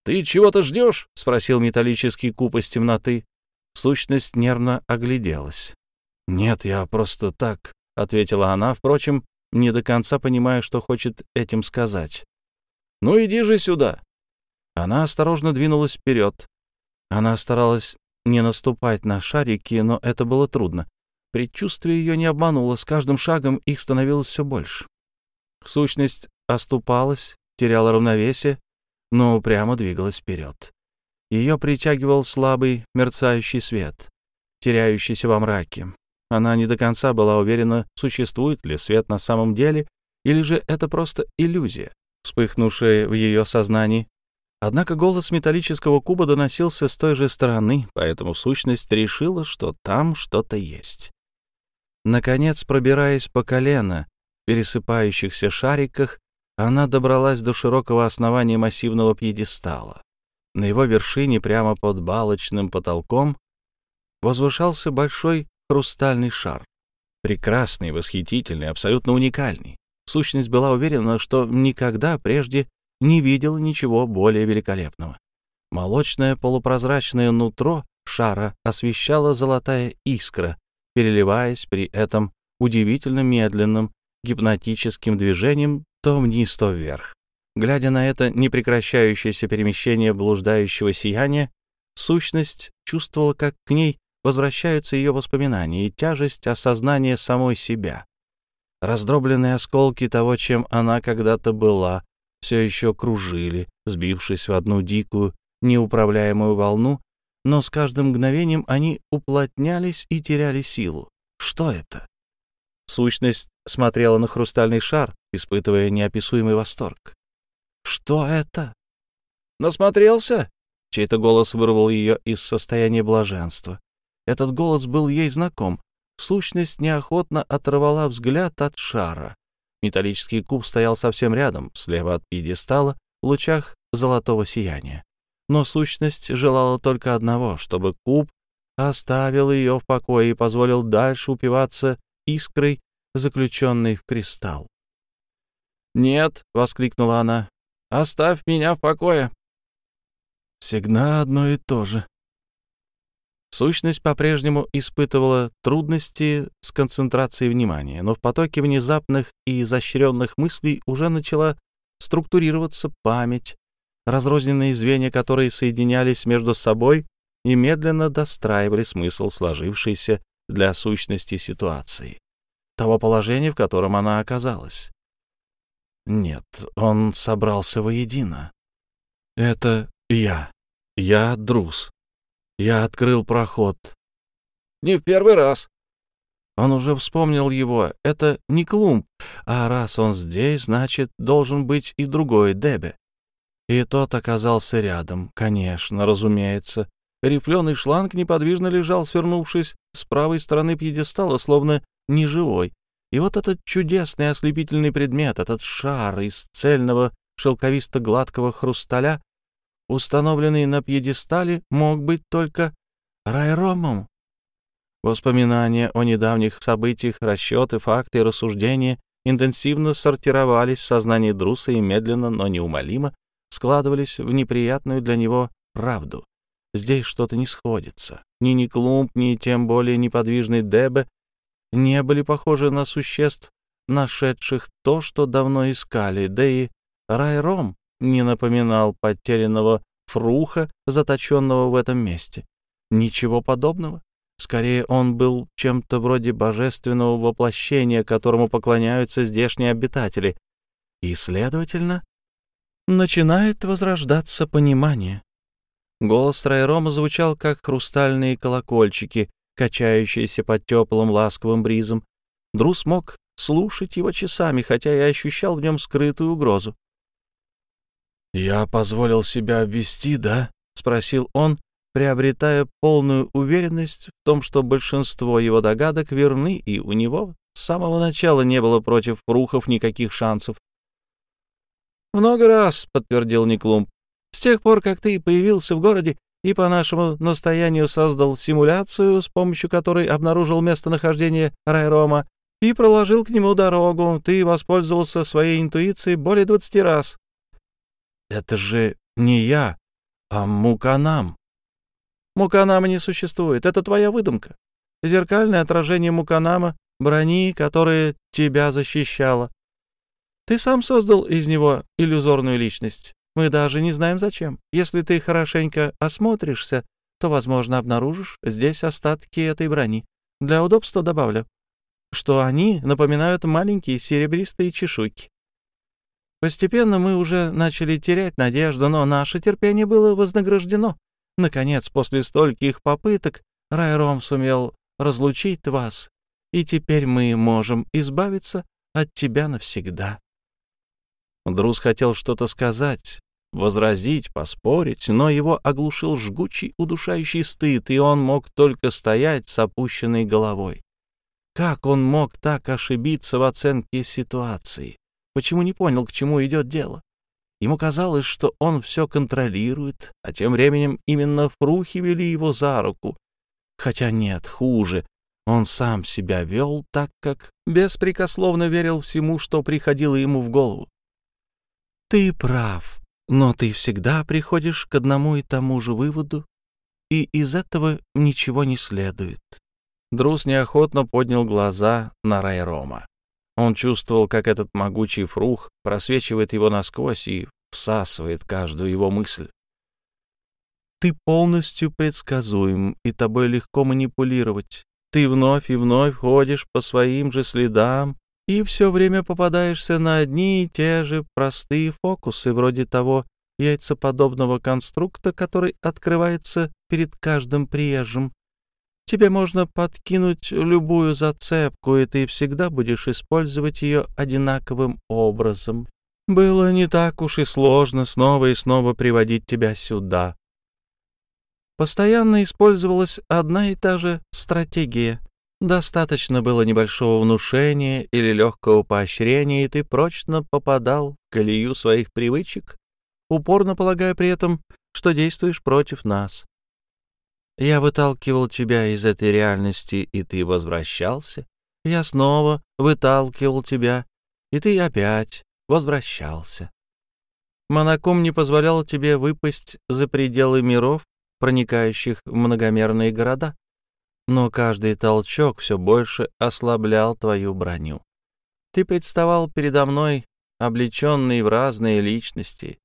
«Ты чего-то ждешь?» — спросил металлический куб из темноты. Сущность нервно огляделась. «Нет, я просто так», — ответила она, впрочем, не до конца понимая, что хочет этим сказать. «Ну иди же сюда!» Она осторожно двинулась вперед. Она старалась не наступать на шарики, но это было трудно. Предчувствие ее не обмануло, с каждым шагом их становилось все больше. Сущность оступалась, теряла равновесие, но упрямо двигалась вперед. Ее притягивал слабый мерцающий свет, теряющийся во мраке. Она не до конца была уверена, существует ли свет на самом деле, или же это просто иллюзия, вспыхнувшая в ее сознании. Однако голос металлического куба доносился с той же стороны, поэтому сущность решила, что там что-то есть. Наконец, пробираясь по колено пересыпающихся шариках, она добралась до широкого основания массивного пьедестала. На его вершине, прямо под балочным потолком, возвышался большой хрустальный шар. Прекрасный, восхитительный, абсолютно уникальный. Сущность была уверена, что никогда прежде не видела ничего более великолепного. Молочное полупрозрачное нутро шара освещала золотая искра, переливаясь при этом удивительно медленным гипнотическим движением то вниз, то вверх. Глядя на это непрекращающееся перемещение блуждающего сияния, сущность чувствовала, как к ней возвращаются ее воспоминания и тяжесть осознания самой себя. Раздробленные осколки того, чем она когда-то была, все еще кружили, сбившись в одну дикую, неуправляемую волну, но с каждым мгновением они уплотнялись и теряли силу. Что это? Сущность смотрела на хрустальный шар, испытывая неописуемый восторг. «Что это?» «Насмотрелся?» Чей-то голос вырвал ее из состояния блаженства. Этот голос был ей знаком. Сущность неохотно оторвала взгляд от шара. Металлический куб стоял совсем рядом, слева от пьедестала, в лучах золотого сияния. Но сущность желала только одного, чтобы куб оставил ее в покое и позволил дальше упиваться искрой, заключенной в кристалл. «Нет!» — воскликнула она. «Оставь меня в покое!» Всегда одно и то же. Сущность по-прежнему испытывала трудности с концентрацией внимания, но в потоке внезапных и изощренных мыслей уже начала структурироваться память, разрозненные звенья, которые соединялись между собой и медленно достраивали смысл сложившейся для сущности ситуации, того положения, в котором она оказалась. Нет, он собрался воедино. Это я. Я Друз. Я открыл проход. Не в первый раз. Он уже вспомнил его. Это не Клумб, а раз он здесь, значит, должен быть и другой Дебе. И тот оказался рядом, конечно, разумеется. Рифленый шланг неподвижно лежал, свернувшись с правой стороны пьедестала, словно неживой. И вот этот чудесный ослепительный предмет, этот шар из цельного шелковисто-гладкого хрусталя, установленный на пьедестале, мог быть только Райромом. Воспоминания о недавних событиях, расчеты, факты и рассуждения интенсивно сортировались в сознании Друса и медленно, но неумолимо складывались в неприятную для него правду. Здесь что-то не сходится. Ни Никлумб, ни тем более неподвижный Дебе не были похожи на существ, нашедших то, что давно искали, да и Райром не напоминал потерянного фруха, заточенного в этом месте. Ничего подобного. Скорее, он был чем-то вроде божественного воплощения, которому поклоняются здешние обитатели. И, следовательно, начинает возрождаться понимание. Голос Райрома звучал, как хрустальные колокольчики, качающиеся под теплым ласковым бризом. Друс мог слушать его часами, хотя и ощущал в нем скрытую угрозу. «Я позволил себя обвести, да?» — спросил он, приобретая полную уверенность в том, что большинство его догадок верны, и у него с самого начала не было против рухов никаких шансов. «Много раз», — подтвердил Никлумб, — «с тех пор, как ты появился в городе и по нашему настоянию создал симуляцию, с помощью которой обнаружил местонахождение Райрома и проложил к нему дорогу, ты воспользовался своей интуицией более двадцати раз. Это же не я, а Муканам. Муканама не существует, это твоя выдумка. Зеркальное отражение Муканама, брони, которая тебя защищала. Ты сам создал из него иллюзорную личность. Мы даже не знаем зачем. Если ты хорошенько осмотришься, то, возможно, обнаружишь здесь остатки этой брони. Для удобства добавлю, что они напоминают маленькие серебристые чешуйки. Постепенно мы уже начали терять надежду, но наше терпение было вознаграждено. Наконец, после стольких попыток, Райром сумел разлучить вас, и теперь мы можем избавиться от тебя навсегда. Друз хотел что-то сказать, возразить, поспорить, но его оглушил жгучий, удушающий стыд, и он мог только стоять с опущенной головой. Как он мог так ошибиться в оценке ситуации? Почему не понял, к чему идет дело? Ему казалось, что он все контролирует, а тем временем именно фрухи вели его за руку. Хотя нет, хуже. Он сам себя вел так, как беспрекословно верил всему, что приходило ему в голову. «Ты прав, но ты всегда приходишь к одному и тому же выводу, и из этого ничего не следует». Друз неохотно поднял глаза на Райрома. Он чувствовал, как этот могучий фрух просвечивает его насквозь и всасывает каждую его мысль. Ты полностью предсказуем, и тобой легко манипулировать. Ты вновь и вновь ходишь по своим же следам и все время попадаешься на одни и те же простые фокусы, вроде того яйцеподобного конструкта, который открывается перед каждым приезжим. Тебе можно подкинуть любую зацепку, и ты всегда будешь использовать ее одинаковым образом. Было не так уж и сложно снова и снова приводить тебя сюда. Постоянно использовалась одна и та же стратегия. Достаточно было небольшого внушения или легкого поощрения, и ты прочно попадал в колею своих привычек, упорно полагая при этом, что действуешь против нас. Я выталкивал тебя из этой реальности, и ты возвращался. Я снова выталкивал тебя, и ты опять возвращался. Монаком не позволял тебе выпасть за пределы миров, проникающих в многомерные города но каждый толчок все больше ослаблял твою броню. Ты представал передо мной, облеченный в разные личности.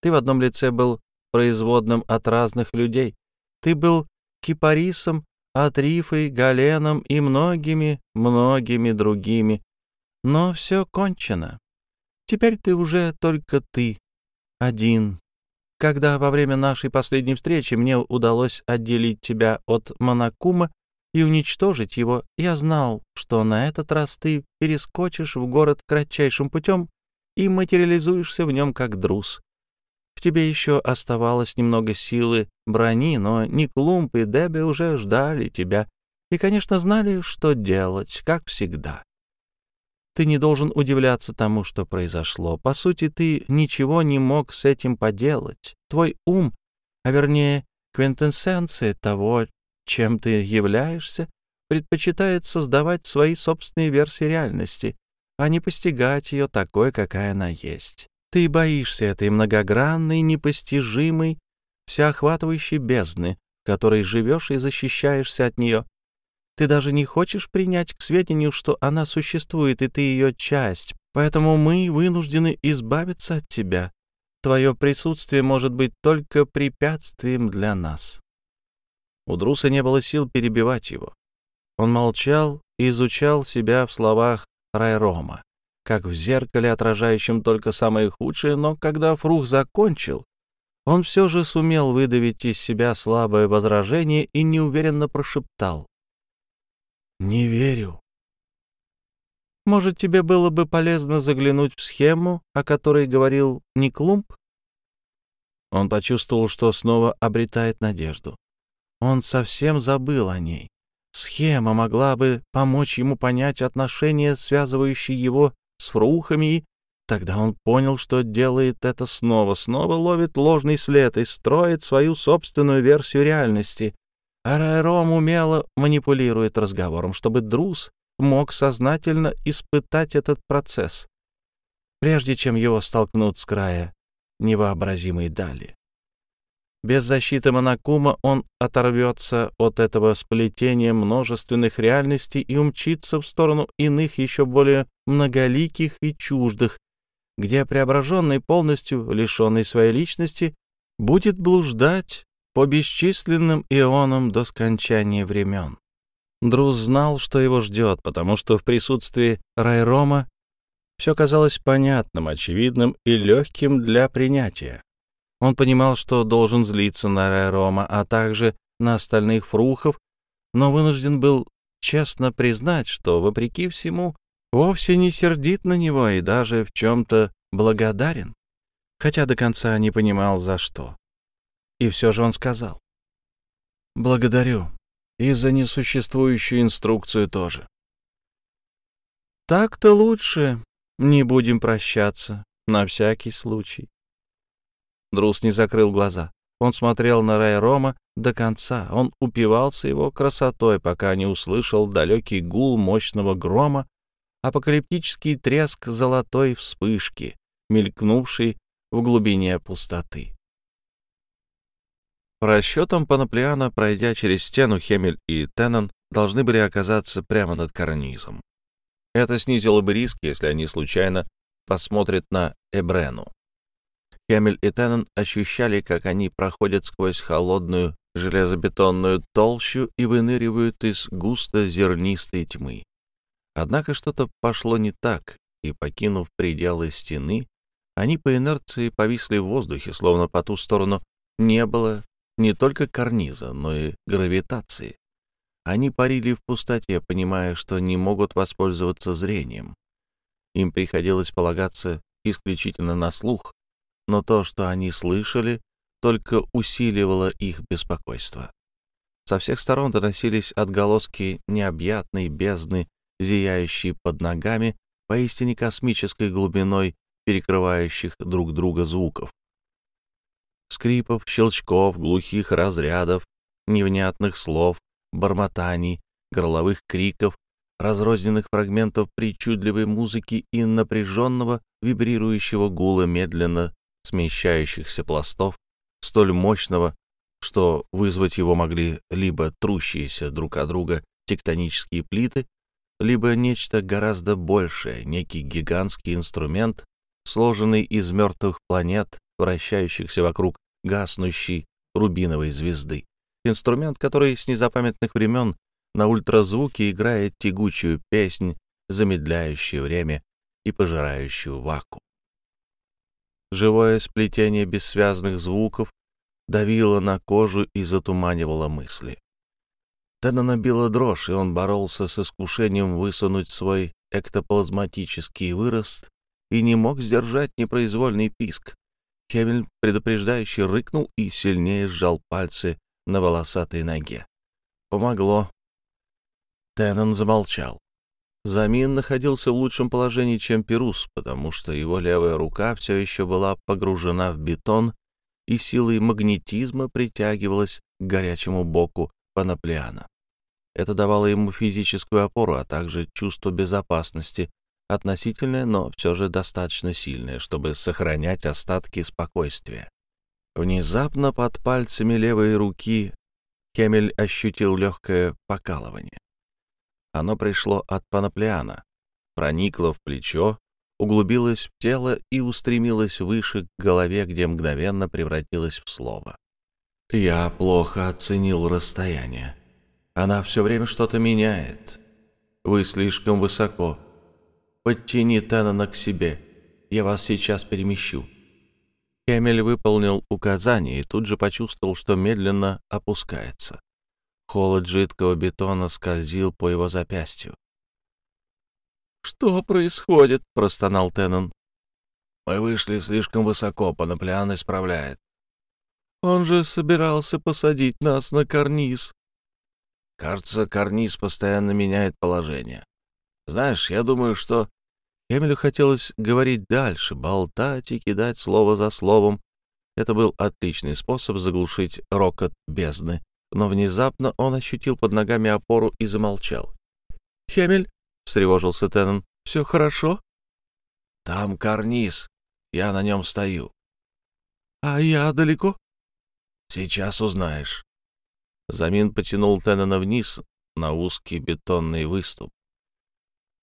Ты в одном лице был производным от разных людей. Ты был кипарисом, атрифой, галеном и многими-многими другими. Но все кончено. Теперь ты уже только ты, один. Когда во время нашей последней встречи мне удалось отделить тебя от Монакума, и уничтожить его, я знал, что на этот раз ты перескочишь в город кратчайшим путем и материализуешься в нем как друз. В тебе еще оставалось немного силы брони, но Никлумп и Дебби уже ждали тебя и, конечно, знали, что делать, как всегда. Ты не должен удивляться тому, что произошло. По сути, ты ничего не мог с этим поделать. Твой ум, а вернее, квинтэссенция того, чем ты являешься, предпочитает создавать свои собственные версии реальности, а не постигать ее такой, какая она есть. Ты боишься этой многогранной, непостижимой, всеохватывающей бездны, в которой живешь и защищаешься от нее. Ты даже не хочешь принять к сведению, что она существует, и ты ее часть, поэтому мы вынуждены избавиться от тебя. Твое присутствие может быть только препятствием для нас. У Друса не было сил перебивать его. Он молчал и изучал себя в словах Райрома, как в зеркале, отражающем только самое худшее, но когда Фрух закончил, он все же сумел выдавить из себя слабое возражение и неуверенно прошептал. «Не верю». «Может, тебе было бы полезно заглянуть в схему, о которой говорил Никлумп?» Он почувствовал, что снова обретает надежду. Он совсем забыл о ней. Схема могла бы помочь ему понять отношения, связывающие его с фрухами, и тогда он понял, что делает это снова, снова ловит ложный след и строит свою собственную версию реальности. Аэром умело манипулирует разговором, чтобы Друз мог сознательно испытать этот процесс, прежде чем его столкнут с края невообразимой дали. Без защиты Монакума он оторвется от этого сплетения множественных реальностей и умчится в сторону иных, еще более многоликих и чуждых, где преображенный, полностью лишенный своей личности, будет блуждать по бесчисленным ионам до скончания времен. Друз знал, что его ждет, потому что в присутствии Райрома все казалось понятным, очевидным и легким для принятия. Он понимал, что должен злиться на Райрома, а также на остальных фрухов, но вынужден был честно признать, что, вопреки всему, вовсе не сердит на него и даже в чем-то благодарен, хотя до конца не понимал, за что. И все же он сказал. «Благодарю. И за несуществующую инструкцию тоже». «Так-то лучше. Не будем прощаться, на всякий случай». Друз не закрыл глаза. Он смотрел на Рай Рома до конца. Он упивался его красотой, пока не услышал далекий гул мощного грома, апокалиптический треск золотой вспышки, мелькнувший в глубине пустоты. По расчетам Панаплиана, пройдя через стену, Хемель и Теннон должны были оказаться прямо над карнизом. Это снизило бы риск, если они случайно посмотрят на Эбрену. Хемель и Теннон ощущали, как они проходят сквозь холодную железобетонную толщу и выныривают из густо зернистой тьмы. Однако что-то пошло не так, и, покинув пределы стены, они по инерции повисли в воздухе, словно по ту сторону не было не только карниза, но и гравитации. Они парили в пустоте, понимая, что не могут воспользоваться зрением. Им приходилось полагаться исключительно на слух, но то, что они слышали, только усиливало их беспокойство. Со всех сторон доносились отголоски необъятной бездны, зияющей под ногами, поистине космической глубиной, перекрывающих друг друга звуков. Скрипов, щелчков, глухих разрядов, невнятных слов, бормотаний, горловых криков, разрозненных фрагментов причудливой музыки и напряженного вибрирующего гула медленно смещающихся пластов, столь мощного, что вызвать его могли либо трущиеся друг от друга тектонические плиты, либо нечто гораздо большее, некий гигантский инструмент, сложенный из мертвых планет, вращающихся вокруг гаснущей рубиновой звезды. Инструмент, который с незапамятных времен на ультразвуке играет тягучую песнь, замедляющую время и пожирающую вакуум. Живое сплетение бессвязных звуков давило на кожу и затуманивало мысли. Тена набила дрожь, и он боролся с искушением высунуть свой эктоплазматический вырост и не мог сдержать непроизвольный писк. Хемель предупреждающе рыкнул и сильнее сжал пальцы на волосатой ноге. Помогло. Теннон замолчал. Замин находился в лучшем положении, чем Перус, потому что его левая рука все еще была погружена в бетон и силой магнетизма притягивалась к горячему боку Панаплиана. Это давало ему физическую опору, а также чувство безопасности, относительное, но все же достаточно сильное, чтобы сохранять остатки спокойствия. Внезапно под пальцами левой руки Кемель ощутил легкое покалывание. Оно пришло от Панаплиана, проникло в плечо, углубилось в тело и устремилось выше к голове, где мгновенно превратилось в слово. «Я плохо оценил расстояние. Она все время что-то меняет. Вы слишком высоко. Подтяни Теннона к себе. Я вас сейчас перемещу». Эмиль выполнил указание и тут же почувствовал, что медленно опускается. Холод жидкого бетона скользил по его запястью. «Что происходит?» — простонал Теннон. «Мы вышли слишком высоко, Панаплиан исправляет». «Он же собирался посадить нас на карниз». «Кажется, карниз постоянно меняет положение. Знаешь, я думаю, что...» Эмилю хотелось говорить дальше, болтать и кидать слово за словом. Это был отличный способ заглушить рокот бездны, но внезапно он ощутил под ногами опору и замолчал. «Хемель?» — встревожился Теннон. «Все хорошо?» «Там карниз. Я на нем стою». «А я далеко?» «Сейчас узнаешь». Замин потянул Теннона вниз на узкий бетонный выступ.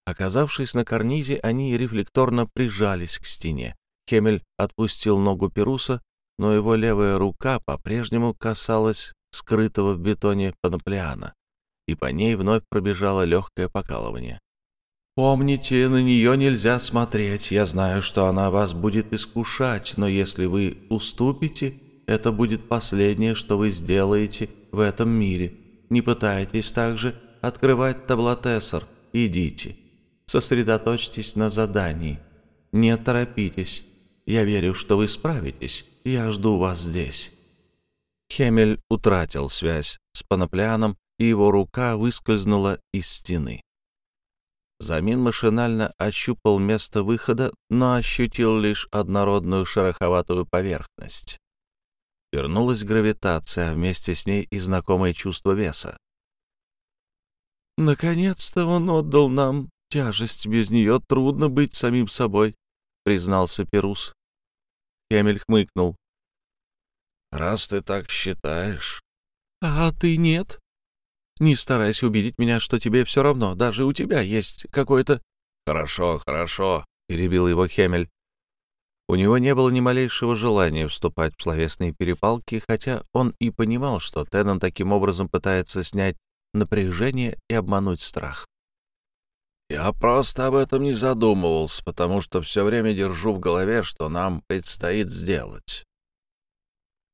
Оказавшись на карнизе, они рефлекторно прижались к стене. Хемель отпустил ногу Перуса, но его левая рука по-прежнему касалась скрытого в бетоне панаплиана, и по ней вновь пробежало легкое покалывание. «Помните, на нее нельзя смотреть. Я знаю, что она вас будет искушать, но если вы уступите, это будет последнее, что вы сделаете в этом мире. Не пытайтесь также открывать таблотессор. Идите. Сосредоточьтесь на задании. Не торопитесь. Я верю, что вы справитесь. Я жду вас здесь». Хемель утратил связь с Панаплианом, и его рука выскользнула из стены. Замин машинально ощупал место выхода, но ощутил лишь однородную шероховатую поверхность. Вернулась гравитация, а вместе с ней и знакомое чувство веса. «Наконец-то он отдал нам тяжесть, без нее трудно быть самим собой», — признался Перус. Хемель хмыкнул. «Раз ты так считаешь...» «А ты нет?» «Не старайся убедить меня, что тебе все равно. Даже у тебя есть какое-то...» «Хорошо, хорошо», — перебил его Хемель. У него не было ни малейшего желания вступать в словесные перепалки, хотя он и понимал, что Теннон таким образом пытается снять напряжение и обмануть страх. «Я просто об этом не задумывался, потому что все время держу в голове, что нам предстоит сделать».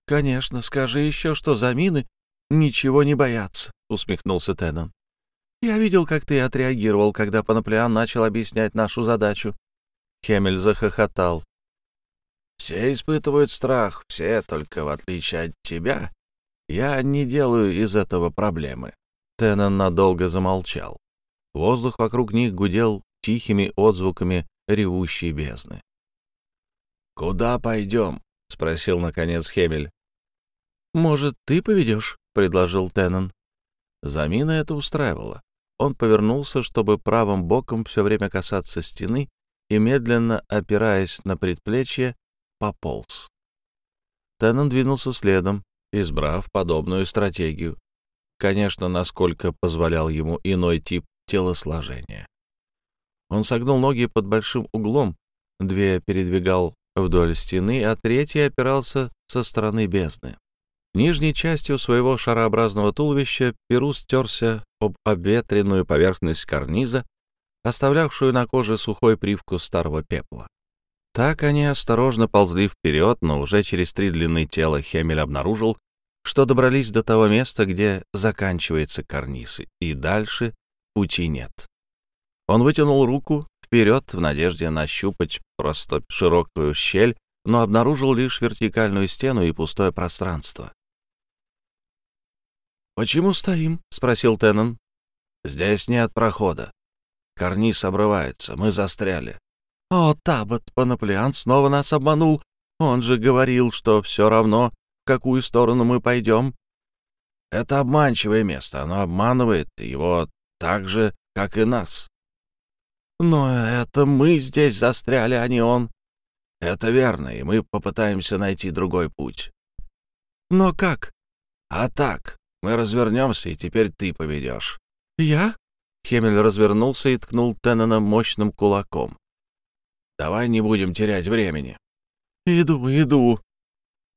«Конечно, скажи еще, что за мины ничего не боятся», — усмехнулся Теннон. «Я видел, как ты отреагировал, когда Панаплеан начал объяснять нашу задачу». Хемель захохотал. Все испытывают страх, все, только в отличие от тебя, я не делаю из этого проблемы. Теннон надолго замолчал. Воздух вокруг них гудел тихими отзвуками ревущей бездны. «Куда пойдем?» — спросил, наконец, Хемель. «Может, ты поведешь?» — предложил Теннон. Замина это устраивало. Он повернулся, чтобы правым боком все время касаться стены и, медленно опираясь на предплечье, пополз. Теннон двинулся следом, избрав подобную стратегию. Конечно, насколько позволял ему иной тип телосложения. Он согнул ноги под большим углом, две передвигал вдоль стены, а третий опирался со стороны бездны. Нижней частью своего шарообразного туловища Перу стерся об обветренную поверхность карниза, оставлявшую на коже сухой привкус старого пепла. Так они осторожно ползли вперед, но уже через три длины тела Хемель обнаружил, что добрались до того места, где заканчивается карниз, и дальше пути нет. Он вытянул руку вперед в надежде нащупать просто широкую щель, но обнаружил лишь вертикальную стену и пустое пространство. «Почему стоим?» — спросил Теннон. «Здесь нет прохода. Карниз обрывается, мы застряли. О, Табот Панаплиан снова нас обманул. Он же говорил, что все равно, в какую сторону мы пойдем. Это обманчивое место, оно обманывает его так же, как и нас. Но это мы здесь застряли, а не он. Это верно, и мы попытаемся найти другой путь. Но как? А так, мы развернемся, и теперь ты поведешь. Я? Хемель развернулся и ткнул Теннона мощным кулаком. Давай не будем терять времени. Иду, иду.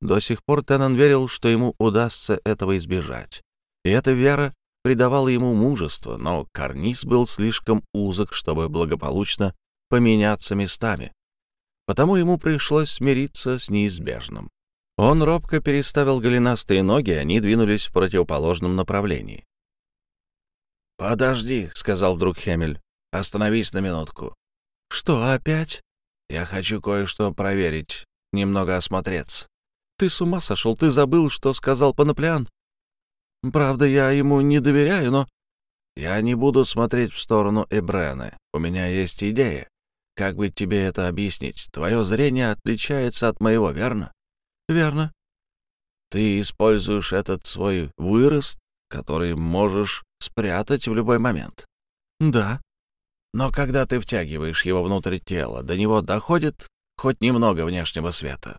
До сих пор Теннон верил, что ему удастся этого избежать. И эта вера придавала ему мужество, но карниз был слишком узок, чтобы благополучно поменяться местами. Потому ему пришлось смириться с неизбежным. Он робко переставил голенастые ноги, и они двинулись в противоположном направлении. «Подожди», — сказал вдруг Хемель. «Остановись на минутку». «Что опять?» Я хочу кое-что проверить, немного осмотреться. Ты с ума сошел? Ты забыл, что сказал Панаплиан? Правда, я ему не доверяю, но... Я не буду смотреть в сторону Эбрены. У меня есть идея. Как бы тебе это объяснить? Твое зрение отличается от моего, верно? Верно. Ты используешь этот свой вырост, который можешь спрятать в любой момент. Да. Но когда ты втягиваешь его внутрь тела, до него доходит хоть немного внешнего света?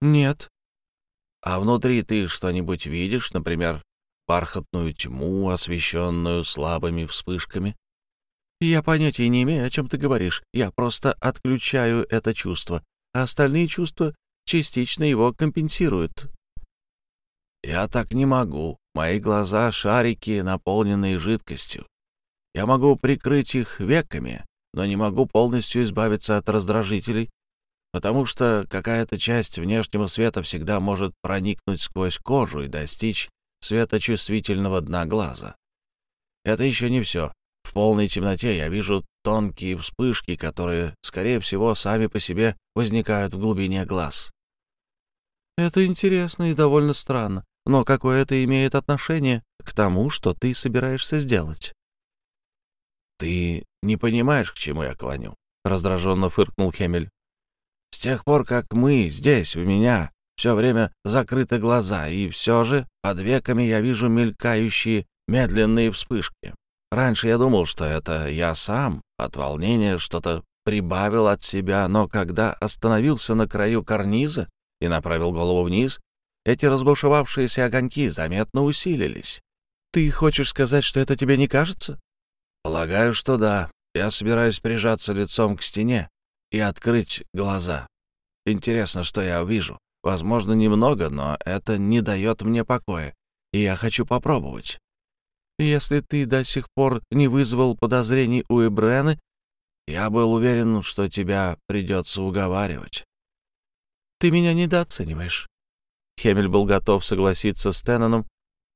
Нет. А внутри ты что-нибудь видишь, например, бархатную тьму, освещенную слабыми вспышками? Я понятия не имею, о чем ты говоришь. Я просто отключаю это чувство, а остальные чувства частично его компенсируют. Я так не могу. Мои глаза — шарики, наполненные жидкостью. Я могу прикрыть их веками, но не могу полностью избавиться от раздражителей, потому что какая-то часть внешнего света всегда может проникнуть сквозь кожу и достичь светочувствительного дна глаза. Это еще не все. В полной темноте я вижу тонкие вспышки, которые, скорее всего, сами по себе возникают в глубине глаз. Это интересно и довольно странно. Но какое это имеет отношение к тому, что ты собираешься сделать? «Ты не понимаешь, к чему я клоню?» — раздраженно фыркнул Хемель. «С тех пор, как мы здесь, у меня, все время закрыты глаза, и все же под веками я вижу мелькающие медленные вспышки. Раньше я думал, что это я сам от волнения что-то прибавил от себя, но когда остановился на краю карниза и направил голову вниз, эти разбушевавшиеся огоньки заметно усилились. Ты хочешь сказать, что это тебе не кажется? Полагаю, что да. Я собираюсь прижаться лицом к стене и открыть глаза. Интересно, что я увижу. Возможно, немного, но это не дает мне покоя, и я хочу попробовать. Если ты до сих пор не вызвал подозрений у Эбрены, я был уверен, что тебя придется уговаривать. Ты меня недооцениваешь. Хемель был готов согласиться с Тенноном,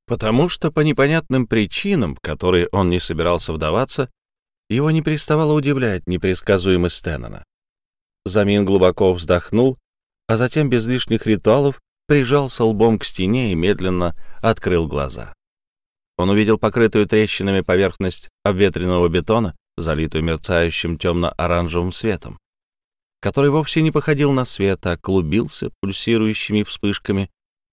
потому что по непонятным причинам, в которые он не собирался вдаваться, его не переставало удивлять непредсказуемость Теннона. Замин глубоко вздохнул, а затем без лишних ритуалов прижался лбом к стене и медленно открыл глаза. Он увидел покрытую трещинами поверхность обветренного бетона, залитую мерцающим темно-оранжевым светом, который вовсе не походил на свет, а клубился пульсирующими вспышками,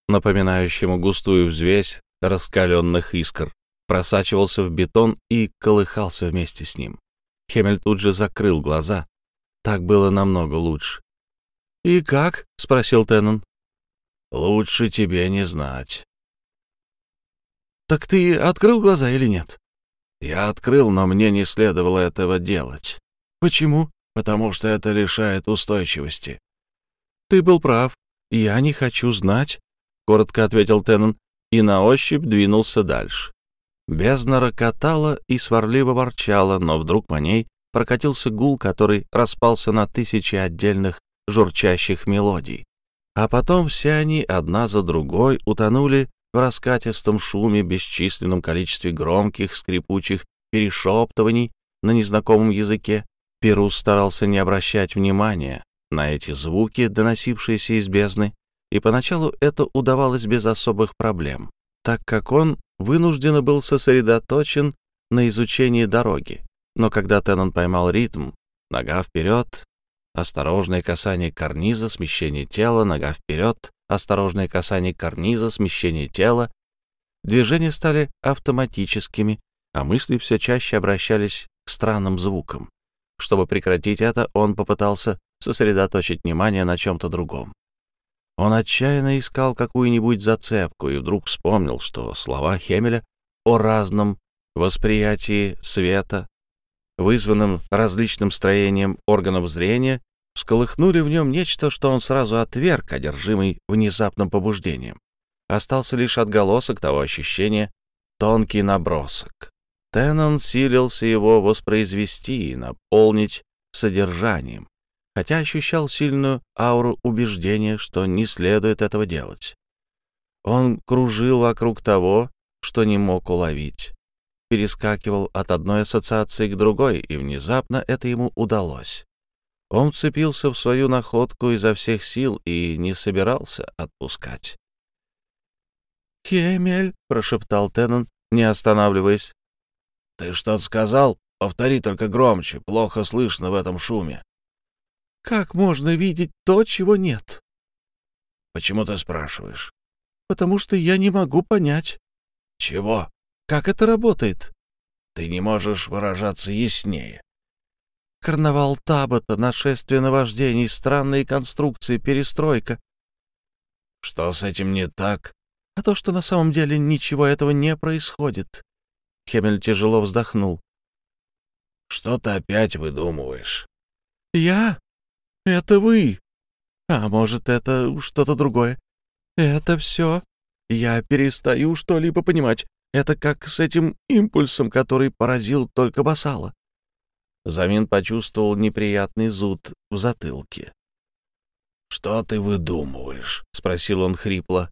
напоминающему густую взвесь раскаленных искр, просачивался в бетон и колыхался вместе с ним. Хемель тут же закрыл глаза. Так было намного лучше. «И как?» — спросил Теннон. «Лучше тебе не знать». «Так ты открыл глаза или нет?» «Я открыл, но мне не следовало этого делать». «Почему?» «Потому что это лишает устойчивости». «Ты был прав. Я не хочу знать», — коротко ответил Теннон и на ощупь двинулся дальше. Бездна рокотала и сварливо ворчала, но вдруг по ней прокатился гул, который распался на тысячи отдельных журчащих мелодий. А потом все они одна за другой утонули в раскатистом шуме, бесчисленном количестве громких, скрипучих перешептываний на незнакомом языке. Перус старался не обращать внимания на эти звуки, доносившиеся из бездны, и поначалу это удавалось без особых проблем, так как он вынужденно был сосредоточен на изучении дороги. Но когда Теннон поймал ритм, нога вперед, осторожное касание карниза, смещение тела, нога вперед, осторожное касание карниза, смещение тела, движения стали автоматическими, а мысли все чаще обращались к странным звукам. Чтобы прекратить это, он попытался сосредоточить внимание на чем-то другом. Он отчаянно искал какую-нибудь зацепку и вдруг вспомнил, что слова Хемеля о разном восприятии света, вызванном различным строением органов зрения, всколыхнули в нем нечто, что он сразу отверг, одержимый внезапным побуждением. Остался лишь отголосок того ощущения, тонкий набросок. Теннон силился его воспроизвести и наполнить содержанием хотя ощущал сильную ауру убеждения, что не следует этого делать. Он кружил вокруг того, что не мог уловить, перескакивал от одной ассоциации к другой, и внезапно это ему удалось. Он вцепился в свою находку изо всех сил и не собирался отпускать. «Хемель», — прошептал Теннон, не останавливаясь. «Ты что-то сказал? Повтори только громче, плохо слышно в этом шуме». Как можно видеть то, чего нет? Почему ты спрашиваешь? Потому что я не могу понять. Чего? Как это работает? Ты не можешь выражаться яснее. Карнавал Табота, нашествие наваждений, странные конструкции, перестройка. Что с этим не так? А то, что на самом деле ничего этого не происходит. Хемель тяжело вздохнул. Что ты опять выдумываешь? Я? Это вы. А может, это что-то другое. Это все. Я перестаю что-либо понимать. Это как с этим импульсом, который поразил только Басала. Замин почувствовал неприятный зуд в затылке. «Что ты выдумываешь?» — спросил он хрипло.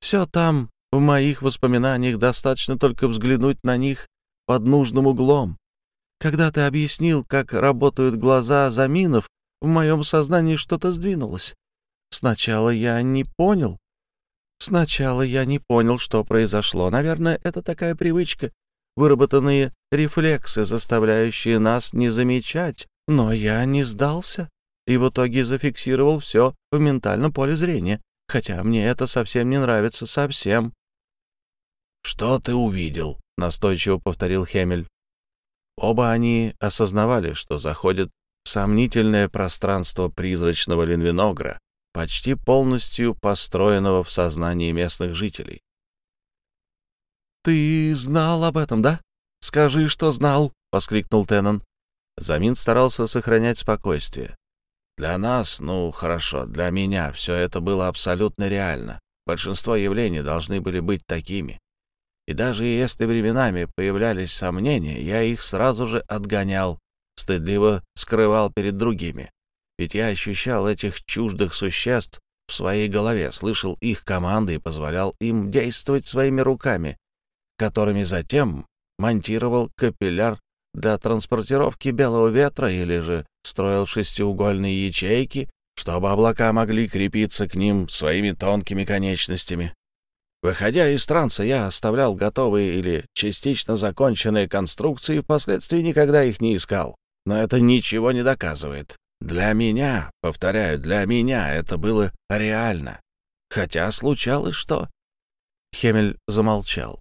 «Все там, в моих воспоминаниях, достаточно только взглянуть на них под нужным углом. Когда ты объяснил, как работают глаза заминов, в моем сознании что-то сдвинулось. Сначала я не понял. Сначала я не понял, что произошло. Наверное, это такая привычка, выработанные рефлексы, заставляющие нас не замечать. Но я не сдался и в итоге зафиксировал все в ментальном поле зрения, хотя мне это совсем не нравится, совсем. «Что ты увидел?» — настойчиво повторил Хемель. Оба они осознавали, что заходят сомнительное пространство призрачного Линвиногра, почти полностью построенного в сознании местных жителей. «Ты знал об этом, да? Скажи, что знал!» — воскликнул Теннон. Замин старался сохранять спокойствие. Для нас, ну, хорошо, для меня все это было абсолютно реально. Большинство явлений должны были быть такими. И даже если временами появлялись сомнения, я их сразу же отгонял, стыдливо скрывал перед другими. Ведь я ощущал этих чуждых существ в своей голове, слышал их команды и позволял им действовать своими руками, которыми затем монтировал капилляр для транспортировки белого ветра или же строил шестиугольные ячейки, чтобы облака могли крепиться к ним своими тонкими конечностями. Выходя из транса, я оставлял готовые или частично законченные конструкции, впоследствии никогда их не искал. Но это ничего не доказывает. Для меня, повторяю, для меня это было реально. Хотя случалось что... Хемель замолчал.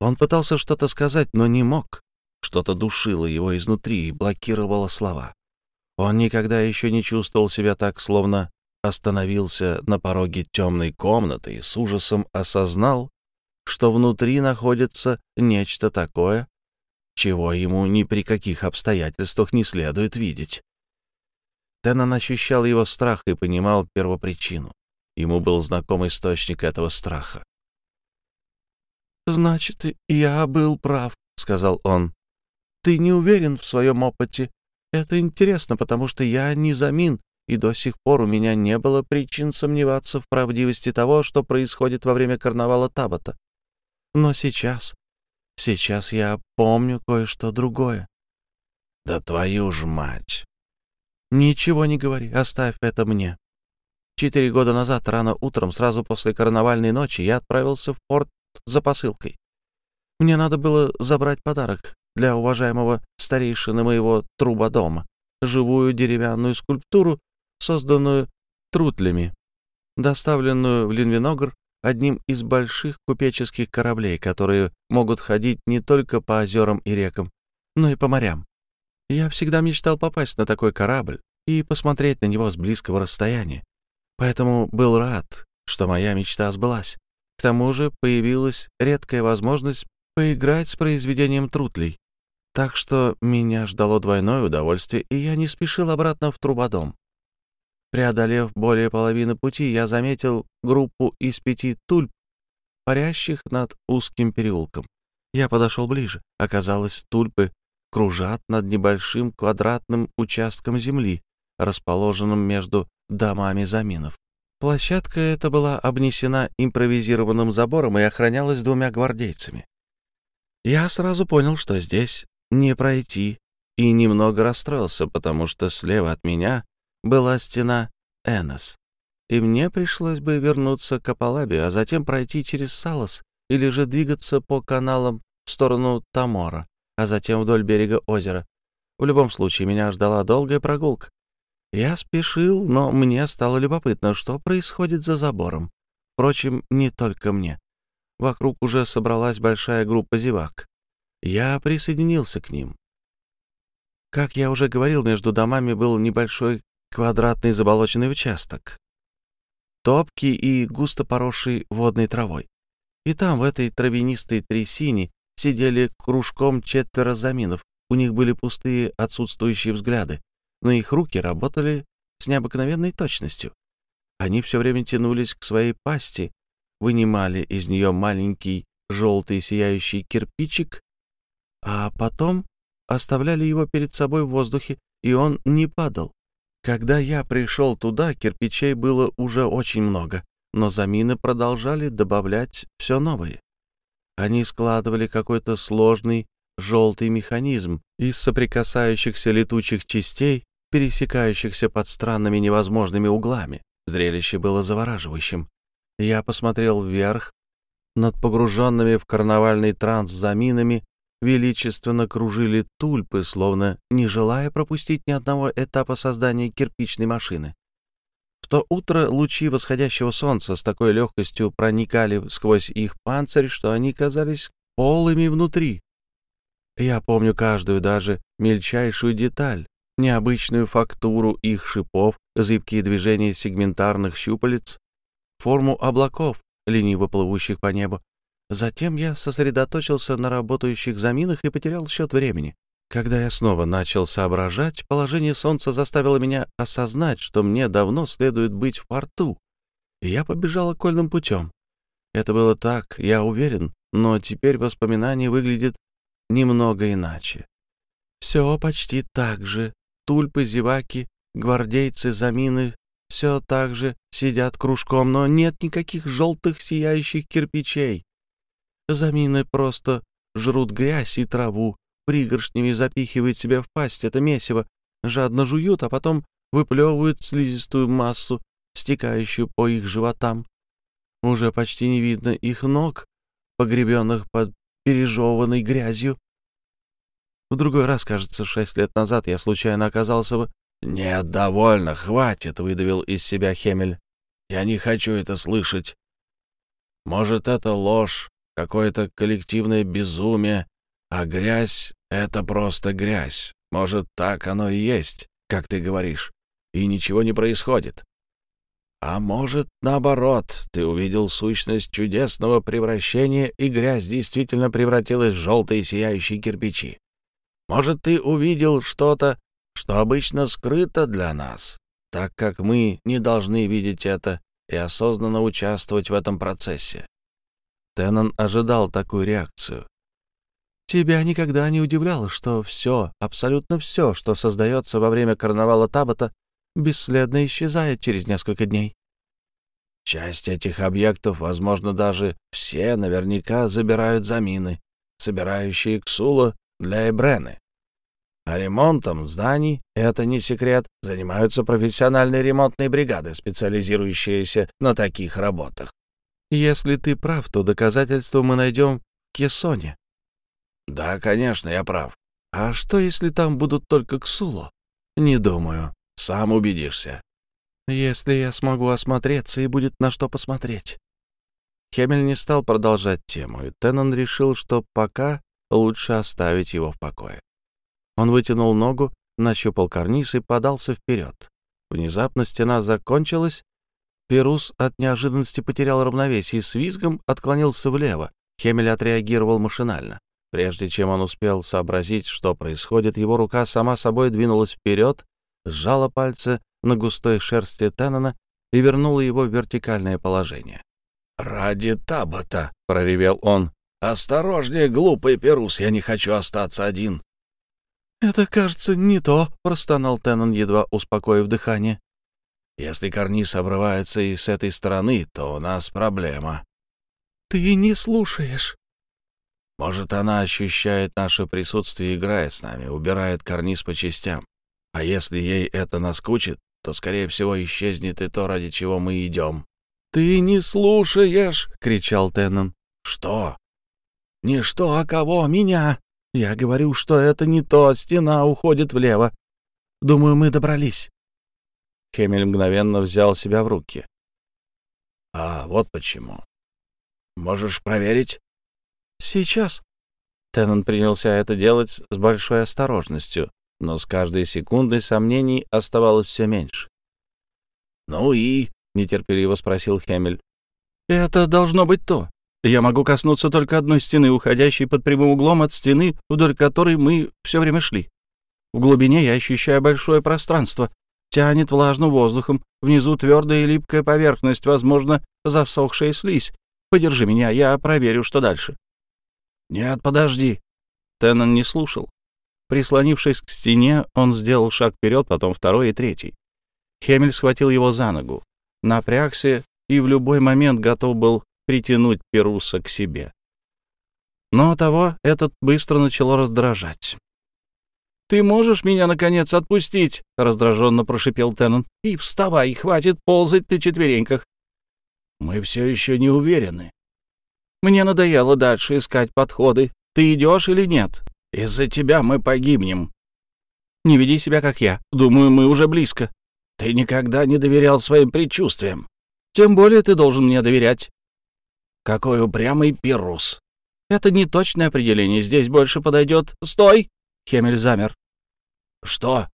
Он пытался что-то сказать, но не мог. Что-то душило его изнутри и блокировало слова. Он никогда еще не чувствовал себя так, словно остановился на пороге темной комнаты и с ужасом осознал, что внутри находится нечто такое, чего ему ни при каких обстоятельствах не следует видеть. Теннон ощущал его страх и понимал первопричину. Ему был знаком источник этого страха. «Значит, я был прав», — сказал он. Ты не уверен в своем опыте. Это интересно, потому что я не замин, и до сих пор у меня не было причин сомневаться в правдивости того, что происходит во время карнавала Табата. Но сейчас, сейчас я помню кое-что другое. Да твою ж мать! Ничего не говори, оставь это мне. Четыре года назад, рано утром, сразу после карнавальной ночи, я отправился в порт за посылкой. Мне надо было забрать подарок для уважаемого старейшины моего трубодома, живую деревянную скульптуру, созданную трутлями, доставленную в Линвиногр одним из больших купеческих кораблей, которые могут ходить не только по озерам и рекам, но и по морям. Я всегда мечтал попасть на такой корабль и посмотреть на него с близкого расстояния. Поэтому был рад, что моя мечта сбылась. К тому же появилась редкая возможность поиграть с произведением Трутлей. Так что меня ждало двойное удовольствие, и я не спешил обратно в Трубодом. Преодолев более половины пути, я заметил группу из пяти тульп, парящих над узким переулком. Я подошел ближе. Оказалось, тульпы кружат над небольшим квадратным участком земли, расположенным между домами заминов. Площадка эта была обнесена импровизированным забором и охранялась двумя гвардейцами. Я сразу понял, что здесь не пройти, и немного расстроился, потому что слева от меня была стена Энос, и мне пришлось бы вернуться к Апалабе, а затем пройти через Салос или же двигаться по каналам в сторону Тамора, а затем вдоль берега озера. В любом случае, меня ждала долгая прогулка. Я спешил, но мне стало любопытно, что происходит за забором. Впрочем, не только мне. Вокруг уже собралась большая группа зевак. Я присоединился к ним. Как я уже говорил, между домами был небольшой квадратный заболоченный участок, топкий и густо поросший водной травой. И там, в этой травянистой трясине, сидели кружком четверо заминов. У них были пустые, отсутствующие взгляды, но их руки работали с необыкновенной точностью. Они все время тянулись к своей пасти, вынимали из нее маленький желтый сияющий кирпичик а потом оставляли его перед собой в воздухе, и он не падал. Когда я пришел туда, кирпичей было уже очень много, но замины продолжали добавлять все новые. Они складывали какой-то сложный желтый механизм из соприкасающихся летучих частей, пересекающихся под странными невозможными углами. Зрелище было завораживающим. Я посмотрел вверх. Над погруженными в карнавальный транс заминами величественно кружили тульпы, словно не желая пропустить ни одного этапа создания кирпичной машины. В то утро лучи восходящего солнца с такой легкостью проникали сквозь их панцирь, что они казались полыми внутри. Я помню каждую, даже мельчайшую деталь, необычную фактуру их шипов, зыбкие движения сегментарных щупалец, форму облаков, лениво плывущих по небу, Затем я сосредоточился на работающих заминах и потерял счет времени. Когда я снова начал соображать, положение солнца заставило меня осознать, что мне давно следует быть в порту, и я побежал окольным путем. Это было так, я уверен, но теперь воспоминание выглядит немного иначе. Все почти так же. Тульпы, зеваки, гвардейцы, замины — все так же сидят кружком, но нет никаких желтых сияющих кирпичей. Замины просто жрут грязь и траву, пригоршнями запихивают себе в пасть это месиво, жадно жуют, а потом выплевывают слизистую массу, стекающую по их животам. Уже почти не видно их ног, погребенных под пережеванной грязью. В другой раз, кажется, шесть лет назад я случайно оказался бы... «Нет, довольно, хватит», — выдавил из себя Хемель. «Я не хочу это слышать. Может, это ложь, какое-то коллективное безумие, а грязь — это просто грязь. Может, так оно и есть, как ты говоришь, и ничего не происходит. А может, наоборот, ты увидел сущность чудесного превращения, и грязь действительно превратилась в желтые сияющие кирпичи. Может, ты увидел что-то, что обычно скрыто для нас, так как мы не должны видеть это и осознанно участвовать в этом процессе. Теннон ожидал такую реакцию. Тебя никогда не удивляло, что все, абсолютно все, что создается во время карнавала Табата, бесследно исчезает через несколько дней. Часть этих объектов, возможно, даже все наверняка забирают замины, собирающие ксула для Эбрены. А ремонтом зданий, это не секрет, занимаются профессиональные ремонтные бригады, специализирующиеся на таких работах. Если ты прав, то доказательства мы найдем в Кессоне. Да, конечно, я прав. А что, если там будут только ксуло? Не думаю. Сам убедишься. Если я смогу осмотреться, и будет на что посмотреть. Хемель не стал продолжать тему, и Теннон решил, что пока лучше оставить его в покое. Он вытянул ногу, нащупал карниз и подался вперед. Внезапно стена закончилась. Перус от неожиданности потерял равновесие и с визгом отклонился влево. Хемель отреагировал машинально. Прежде чем он успел сообразить, что происходит, его рука сама собой двинулась вперед, сжала пальцы на густой шерсти Теннона и вернула его в вертикальное положение. «Ради Табата!» — проревел он. «Осторожнее, глупый Перус, я не хочу остаться один!» «Это, кажется, не то», — простонал Теннон, едва успокоив дыхание. «Если карниз обрывается и с этой стороны, то у нас проблема». «Ты не слушаешь». «Может, она ощущает наше присутствие, играя с нами, убирает карниз по частям. А если ей это наскучит, то, скорее всего, исчезнет и то, ради чего мы идем. — Ты не слушаешь! — кричал Теннон. — Что? — Не что, а кого? Меня! Я говорю, что это не то, стена уходит влево. Думаю, мы добрались. Хемель мгновенно взял себя в руки. — А вот почему. Можешь проверить? — Сейчас. Теннон принялся это делать с большой осторожностью, но с каждой секундой сомнений оставалось все меньше. «Ну и?» — нетерпеливо спросил Хемель. «Это должно быть то. Я могу коснуться только одной стены, уходящей под прямым углом от стены, вдоль которой мы все время шли. В глубине я ощущаю большое пространство. Тянет влажным воздухом. Внизу твердая и липкая поверхность, возможно, засохшая слизь. Подержи меня, я проверю, что дальше». «Нет, подожди». Теннон не слушал. Прислонившись к стене, он сделал шаг вперед, потом второй и третий. Хемель схватил его за ногу, напрягся и в любой момент готов был притянуть Перуса к себе. Но того этот быстро начало раздражать. «Ты можешь меня, наконец, отпустить?» — раздраженно прошипел Теннон. «И вставай, хватит ползать на четвереньках». «Мы все еще не уверены». «Мне надоело дальше искать подходы. Ты идешь или нет?» Из-за тебя мы погибнем. Не веди себя, как я. Думаю, мы уже близко. Ты никогда не доверял своим предчувствиям. Тем более ты должен мне доверять. Какой упрямый пирус. Это не точное определение. Здесь больше подойдет... Стой! Хемель замер. Что?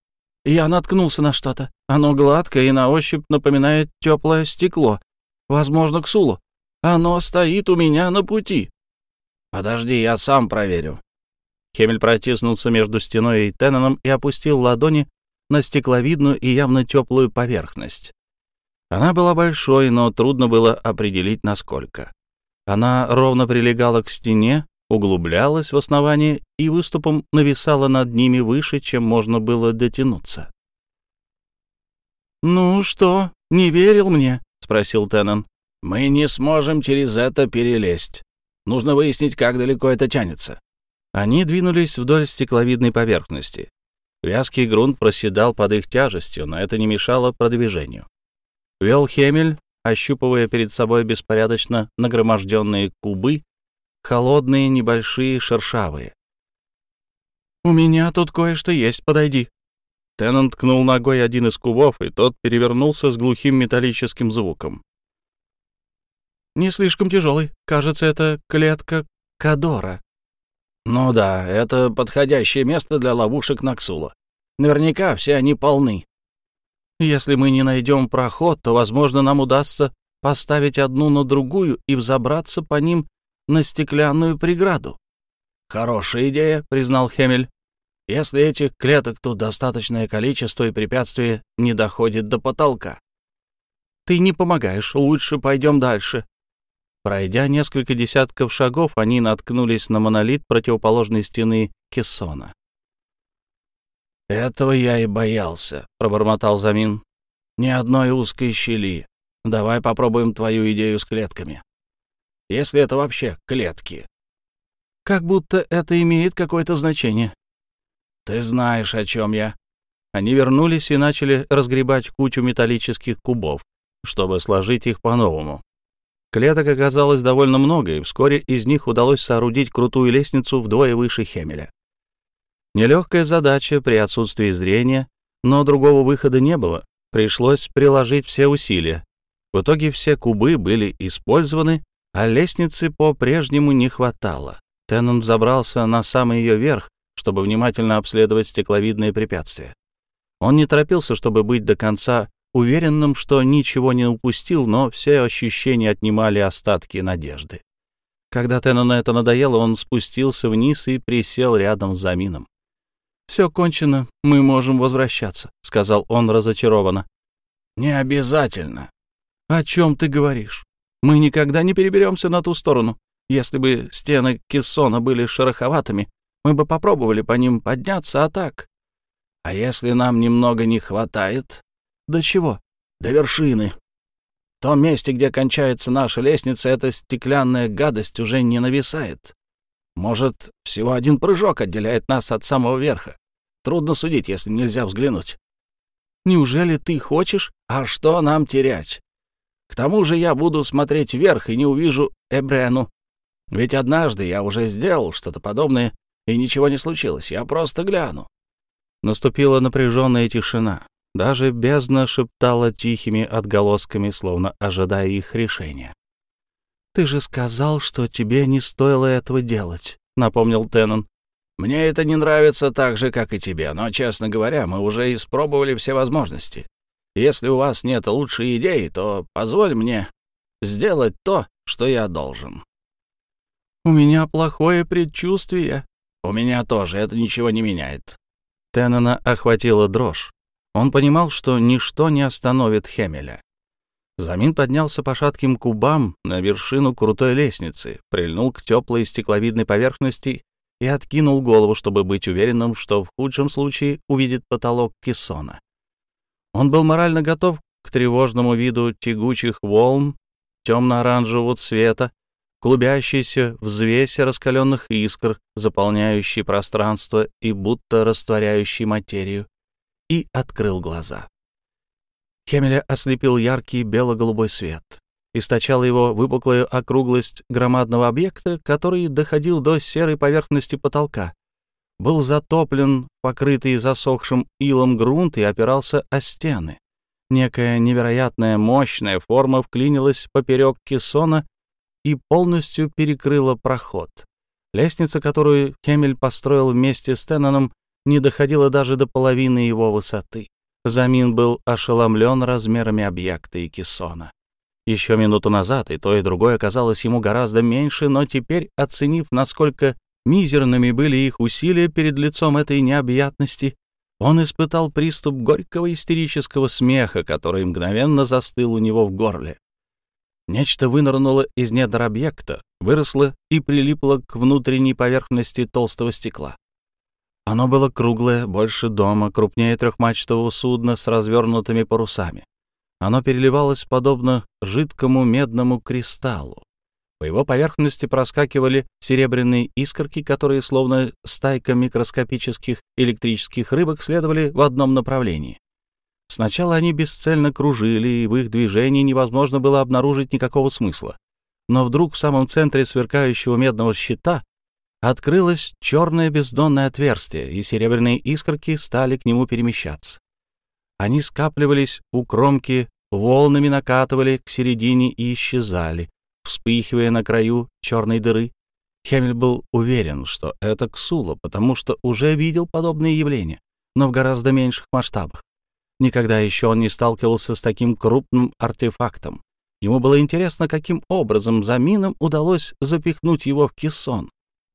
Я наткнулся на что-то. Оно гладкое и на ощупь напоминает теплое стекло. Возможно, ксулу. Оно стоит у меня на пути. Подожди, я сам проверю. Хемель протиснулся между стеной и Тенноном и опустил ладони на стекловидную и явно теплую поверхность. Она была большой, но трудно было определить, насколько. Она ровно прилегала к стене, углублялась в основании и выступом нависала над ними выше, чем можно было дотянуться. «Ну что, не верил мне?» — спросил Теннон. «Мы не сможем через это перелезть. Нужно выяснить, как далеко это тянется». Они двинулись вдоль стекловидной поверхности. Вязкий грунт проседал под их тяжестью, но это не мешало продвижению. Вел Хемель, ощупывая перед собой беспорядочно нагроможденные кубы, холодные, небольшие, шершавые. «У меня тут кое-что есть, подойди». Теннант ткнул ногой один из кубов, и тот перевернулся с глухим металлическим звуком. «Не слишком тяжелый. Кажется, это клетка Кадора». «Ну да, это подходящее место для ловушек Наксула. Наверняка все они полны. Если мы не найдем проход, то, возможно, нам удастся поставить одну на другую и взобраться по ним на стеклянную преграду. «Хорошая идея», — признал Хемель. «Если этих клеток тут достаточное количество и препятствие не доходит до потолка». «Ты не помогаешь, лучше пойдем дальше». Пройдя несколько десятков шагов, они наткнулись на монолит противоположной стены Кессона. «Этого я и боялся», — пробормотал Замин. «Ни одной узкой щели. Давай попробуем твою идею с клетками. Если это вообще клетки». «Как будто это имеет какое-то значение». «Ты знаешь, о чем я». Они вернулись и начали разгребать кучу металлических кубов, чтобы сложить их по-новому. Клеток оказалось довольно много, и вскоре из них удалось соорудить крутую лестницу вдвое выше Хемеля. Нелегкая задача при отсутствии зрения, но другого выхода не было. Пришлось приложить все усилия. В итоге все кубы были использованы, а лестницы по-прежнему не хватало. Теннон забрался на самый ее верх, чтобы внимательно обследовать стекловидные препятствия. Он не торопился, чтобы быть до конца уверенным, что ничего не упустил, но все ощущения отнимали остатки надежды. Когда Теннону это надоело, он спустился вниз и присел рядом с Замином. «Все кончено, мы можем возвращаться», — сказал он разочарованно. «Не обязательно». «О чем ты говоришь? Мы никогда не переберемся на ту сторону. Если бы стены кессона были шероховатыми, мы бы попробовали по ним подняться, а так...» «А если нам немного не хватает?» «До чего?» «До вершины», в том месте, где кончается наша лестница, эта стеклянная гадость уже не нависает. Может, всего один прыжок отделяет нас от самого верха. Трудно судить, если нельзя взглянуть. Неужели ты хочешь? А что нам терять? К тому же я буду смотреть вверх и не увижу Эбрену. Ведь однажды я уже сделал что-то подобное, и ничего не случилось. Я просто гляну. Наступила напряженная тишина. Даже бездна шептала тихими отголосками, словно ожидая их решения. «Ты же сказал, что тебе не стоило этого делать», — напомнил Теннон. «Мне это не нравится так же, как и тебе, но, честно говоря, мы уже испробовали все возможности. Если у вас нет лучшей идеи, то позволь мне сделать то, что я должен». «У меня плохое предчувствие». «У меня тоже, это ничего не меняет». Теннона охватила дрожь. Он понимал, что ничто не остановит Хемеля. Замин поднялся по шатким кубам на вершину крутой лестницы, прильнул к теплой стекловидной поверхности и откинул голову, чтобы быть уверенным, что в худшем случае увидит потолок кессона. Он был морально готов к тревожному виду тягучих волн темно-оранжевого цвета, клубящейся взвеси раскаленных искр, заполняющей пространство и будто растворяющей материю, и открыл глаза. Хемеля ослепил яркий бело-голубой свет. Источала его выпуклая округлость громадного объекта, который доходил до серой поверхности потолка. Был затоплен, покрытый засохшим илом грунт и опирался о стены. Некая невероятная мощная форма вклинилась поперек кессона и полностью перекрыла проход. Лестница, которую Хемель построил вместе с Тенноном, не доходила даже до половины его высоты. Замин был ошеломлен размерами объекта и кессона. Еще минуту назад и то, и другое казалось ему гораздо меньше, но теперь, оценив, насколько мизерными были их усилия перед лицом этой необъятности, он испытал приступ горького истерического смеха, который мгновенно застыл у него в горле. Нечто вынырнуло из недр объекта, выросло и прилипло к внутренней поверхности толстого стекла. Оно было круглое, больше дома, крупнее трехмачтового судна с развернутыми парусами. Оно переливалось подобно жидкому медному кристаллу. По его поверхности проскакивали серебряные искорки, которые, словно стайка микроскопических электрических рыбок, следовали в одном направлении. Сначала они бесцельно кружили, и в их движении невозможно было обнаружить никакого смысла. Но вдруг в самом центре сверкающего медного щита открылось черное бездонное отверстие, и серебряные искорки стали к нему перемещаться. Они скапливались у кромки, волнами накатывали к середине и исчезали, вспыхивая на краю черной дыры. Хемель был уверен, что это Ксула, потому что уже видел подобные явления, но в гораздо меньших масштабах. Никогда еще он не сталкивался с таким крупным артефактом. Ему было интересно, каким образом за мином удалось запихнуть его в кессон.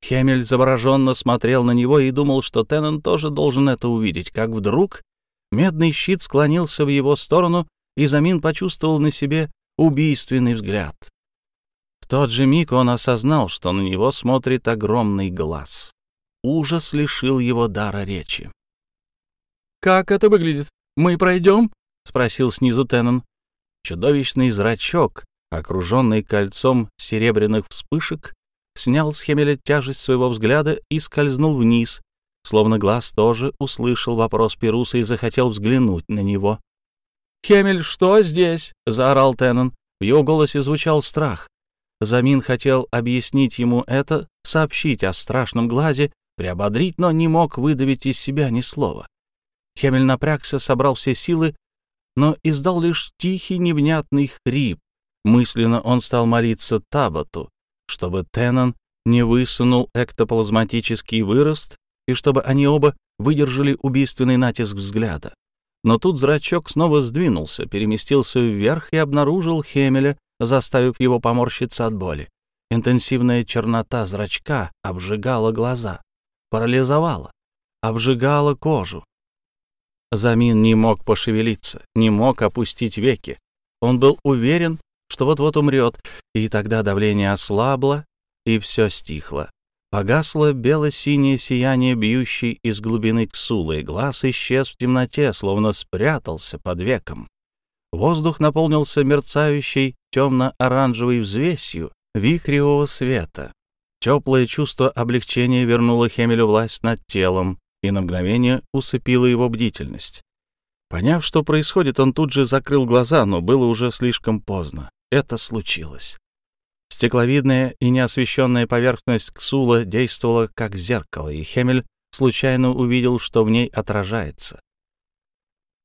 Хемель завороженно смотрел на него и думал, что Теннон тоже должен это увидеть, как вдруг медный щит склонился в его сторону, и Замин почувствовал на себе убийственный взгляд тот же миг он осознал, что на него смотрит огромный глаз. Ужас лишил его дара речи. «Как это выглядит? Мы пройдем?» — спросил снизу Теннон. Чудовищный зрачок, окруженный кольцом серебряных вспышек, снял с Хемеля тяжесть своего взгляда и скользнул вниз, словно глаз тоже услышал вопрос Перуса и захотел взглянуть на него. «Хемель, что здесь?» — заорал Теннон. В его голосе звучал страх. Замин хотел объяснить ему это, сообщить о страшном глазе, приободрить, но не мог выдавить из себя ни слова. Хемель напрягся, собрал все силы, но издал лишь тихий невнятный хрип. Мысленно он стал молиться Табату, чтобы Теннон не высунул эктоплазматический вырост и чтобы они оба выдержали убийственный натиск взгляда. Но тут зрачок снова сдвинулся, переместился вверх и обнаружил Хемеля, заставив его поморщиться от боли. Интенсивная чернота зрачка обжигала глаза, парализовала, обжигала кожу. Замин не мог пошевелиться, не мог опустить веки. Он был уверен, что вот-вот умрет, и тогда давление ослабло, и все стихло. Погасло бело-синее сияние, бьющее из глубины ксулы, глаз исчез в темноте, словно спрятался под веком. Воздух наполнился мерцающей темно-оранжевой взвесью вихревого света. Теплое чувство облегчения вернуло Хемелю власть над телом и на мгновение усыпило его бдительность. Поняв, что происходит, он тут же закрыл глаза, но было уже слишком поздно. Это случилось. Стекловидная и неосвещенная поверхность Ксула действовала как зеркало, и Хемель случайно увидел, что в ней отражается.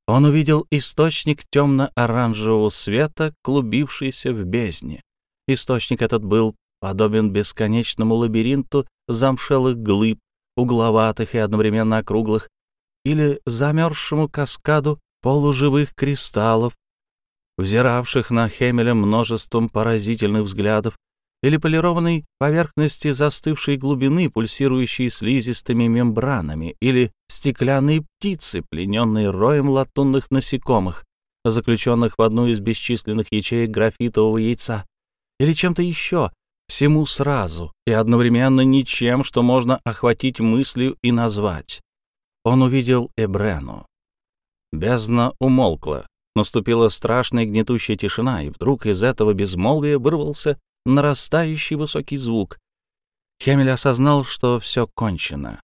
Он увидел источник темно-оранжевого света, клубившийся в бездне. Источник этот был подобен бесконечному лабиринту замшелых глыб, угловатых и одновременно округлых, или замерзшему каскаду полуживых кристаллов, взиравших на Хемеля множеством поразительных взглядов, или полированной поверхности застывшей глубины, пульсирующей слизистыми мембранами, или стеклянные птицы, плененные роем латунных насекомых, заключенных в одну из бесчисленных ячеек графитового яйца, или чем-то еще, всему сразу и одновременно ничем, что можно охватить мыслью и назвать. Он увидел Эбрену. Бездна умолкла, наступила страшная гнетущая тишина, и вдруг из этого безмолвия вырвался нарастающий высокий звук. Хемель осознал, что все кончено,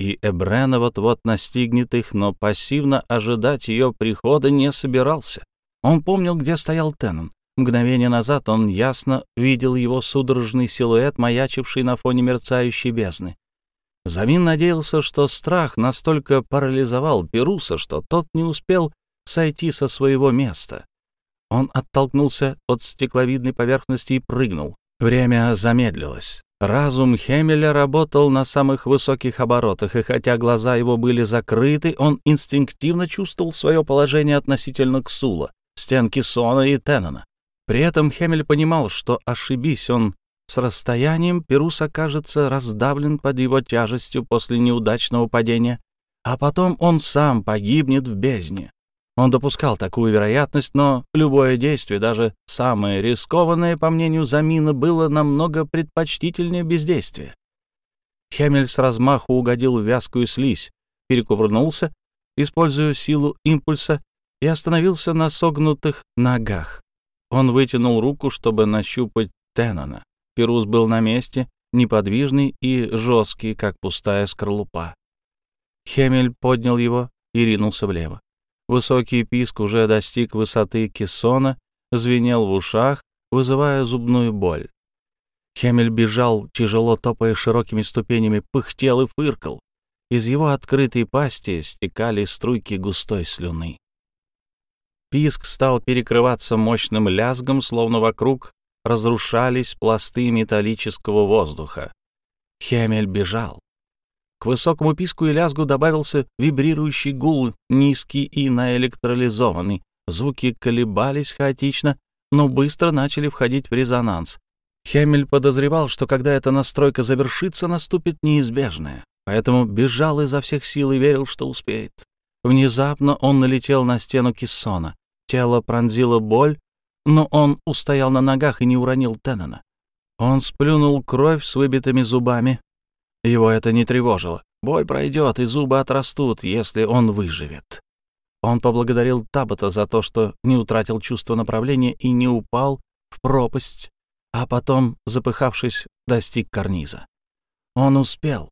и Эбрена вот-вот настигнет их, но пассивно ожидать ее прихода не собирался. Он помнил, где стоял Теннон. Мгновение назад он ясно видел его судорожный силуэт, маячивший на фоне мерцающей бездны. Замин надеялся, что страх настолько парализовал Перуса, что тот не успел сойти со своего места. Он оттолкнулся от стекловидной поверхности и прыгнул. Время замедлилось. Разум Хемеля работал на самых высоких оборотах, и хотя глаза его были закрыты, он инстинктивно чувствовал свое положение относительно Ксула, стенки Сона и Теннона. При этом Хемель понимал, что ошибись он с расстоянием Перус окажется раздавлен под его тяжестью после неудачного падения, а потом он сам погибнет в бездне. Он допускал такую вероятность, но любое действие, даже самое рискованное, по мнению Замина, было намного предпочтительнее бездействия. Хемель с размаху угодил в вязкую слизь, перекувырнулся, используя силу импульса, и остановился на согнутых ногах. Он вытянул руку, чтобы нащупать Теннона. Перус был на месте, неподвижный и жесткий, как пустая скорлупа. Хемель поднял его и ринулся влево. Высокий писк уже достиг высоты кессона, звенел в ушах, вызывая зубную боль. Хемель бежал, тяжело топая широкими ступенями, пыхтел и фыркал. Из его открытой пасти стекали струйки густой слюны. Писк стал перекрываться мощным лязгом, словно вокруг разрушались пласты металлического воздуха. Хемель бежал. К высокому писку и лязгу добавился вибрирующий гул, низкий и наэлектролизованный. Звуки колебались хаотично, но быстро начали входить в резонанс. Хемель подозревал, что когда эта настройка завершится, наступит неизбежное, поэтому бежал изо всех сил и верил, что успеет. Внезапно он налетел на стену кессона. Тело пронзило боль, но он устоял на ногах и не уронил Теннона. Он сплюнул кровь с выбитыми зубами. Его это не тревожило. Боль пройдет, и зубы отрастут, если он выживет. Он поблагодарил Табота за то, что не утратил чувство направления и не упал в пропасть, а потом, запыхавшись, достиг карниза. Он успел.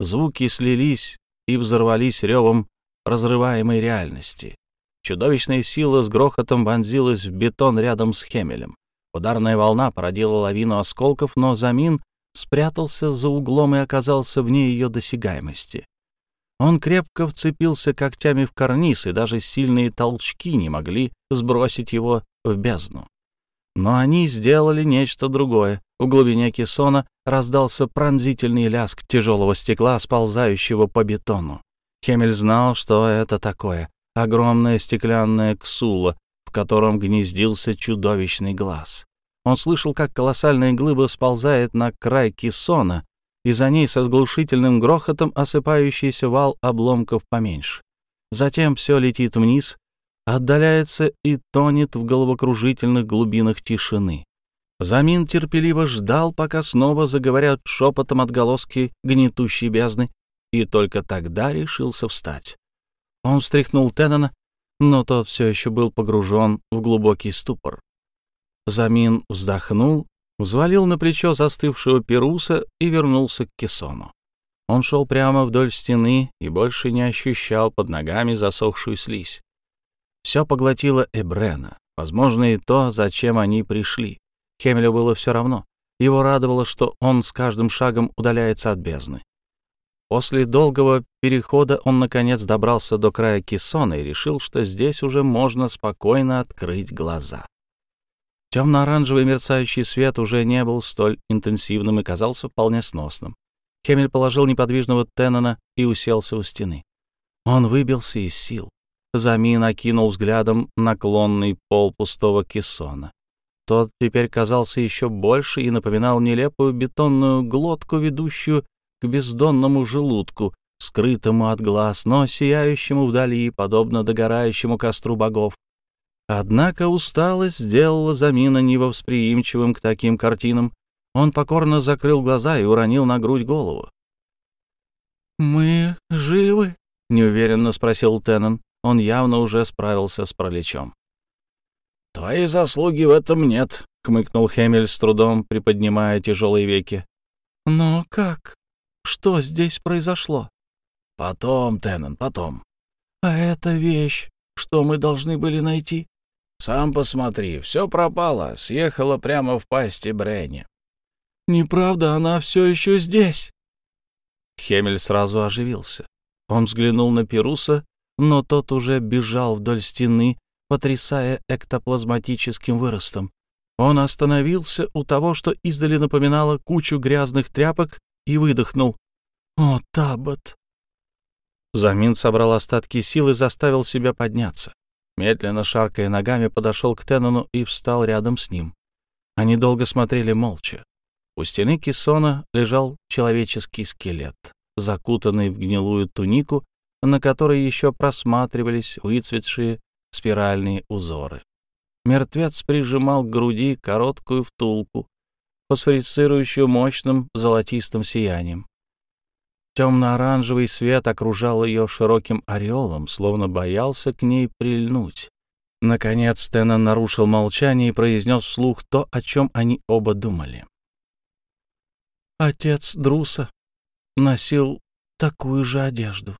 Звуки слились и взорвались ревом разрываемой реальности. Чудовищная сила с грохотом вонзилась в бетон рядом с Хемелем. Ударная волна породила лавину осколков, но Замин спрятался за углом и оказался вне ее досягаемости. Он крепко вцепился когтями в карниз, и даже сильные толчки не могли сбросить его в бездну. Но они сделали нечто другое. В глубине кессона раздался пронзительный лязг тяжелого стекла, сползающего по бетону. Хемель знал, что это такое огромная стеклянная ксула, в котором гнездился чудовищный глаз. Он слышал, как колоссальная глыба сползает на край кессона, и за ней со сглушительным грохотом осыпающийся вал обломков поменьше. Затем все летит вниз, отдаляется и тонет в головокружительных глубинах тишины. Замин терпеливо ждал, пока снова заговорят шепотом отголоски гнетущей бездны, и только тогда решился встать. Он встряхнул Теннона, но тот все еще был погружен в глубокий ступор. Замин вздохнул, взвалил на плечо застывшего Перуса и вернулся к кессону. Он шел прямо вдоль стены и больше не ощущал под ногами засохшую слизь. Все поглотило Эбрена, возможно, и то, зачем они пришли. Хемелю было все равно. Его радовало, что он с каждым шагом удаляется от бездны. После долгого перехода он, наконец, добрался до края кессона и решил, что здесь уже можно спокойно открыть глаза. Темно-оранжевый мерцающий свет уже не был столь интенсивным и казался вполне сносным. Хемель положил неподвижного Теннона и уселся у стены. Он выбился из сил. Замин окинул взглядом наклонный пол пустого кессона. Тот теперь казался еще больше и напоминал нелепую бетонную глотку, ведущую к бездонному желудку, скрытому от глаз, но сияющему вдали, подобно догорающему костру богов. Однако усталость сделала Замина невосприимчивым к таким картинам. Он покорно закрыл глаза и уронил на грудь голову. «Мы живы?» — неуверенно спросил Теннон. Он явно уже справился с пролечом. «Твоей заслуги в этом нет», — кмыкнул Хемель с трудом, приподнимая тяжелые веки. «Но как?» Что здесь произошло? Потом, Теннон, потом. А эта вещь, что мы должны были найти? Сам посмотри, все пропало, съехала прямо в пасти Бренни. Неправда, она все еще здесь. Хемель сразу оживился. Он взглянул на Перуса, но тот уже бежал вдоль стены, потрясая эктоплазматическим выростом. Он остановился у того, что издали напоминало кучу грязных тряпок и выдохнул. «О, Табот!» Замин собрал остатки сил и заставил себя подняться. Медленно шаркая ногами, подошел к Теннону и встал рядом с ним. Они долго смотрели молча. У стены кессона лежал человеческий скелет, закутанный в гнилую тунику, на которой еще просматривались выцветшие спиральные узоры. Мертвец прижимал к груди короткую втулку, фосфорицирующую мощным золотистым сиянием. Темно-оранжевый свет окружал ее широким ореолом, словно боялся к ней прильнуть. Наконец Теннон нарушил молчание и произнес вслух то, о чем они оба думали. Отец Друса носил такую же одежду.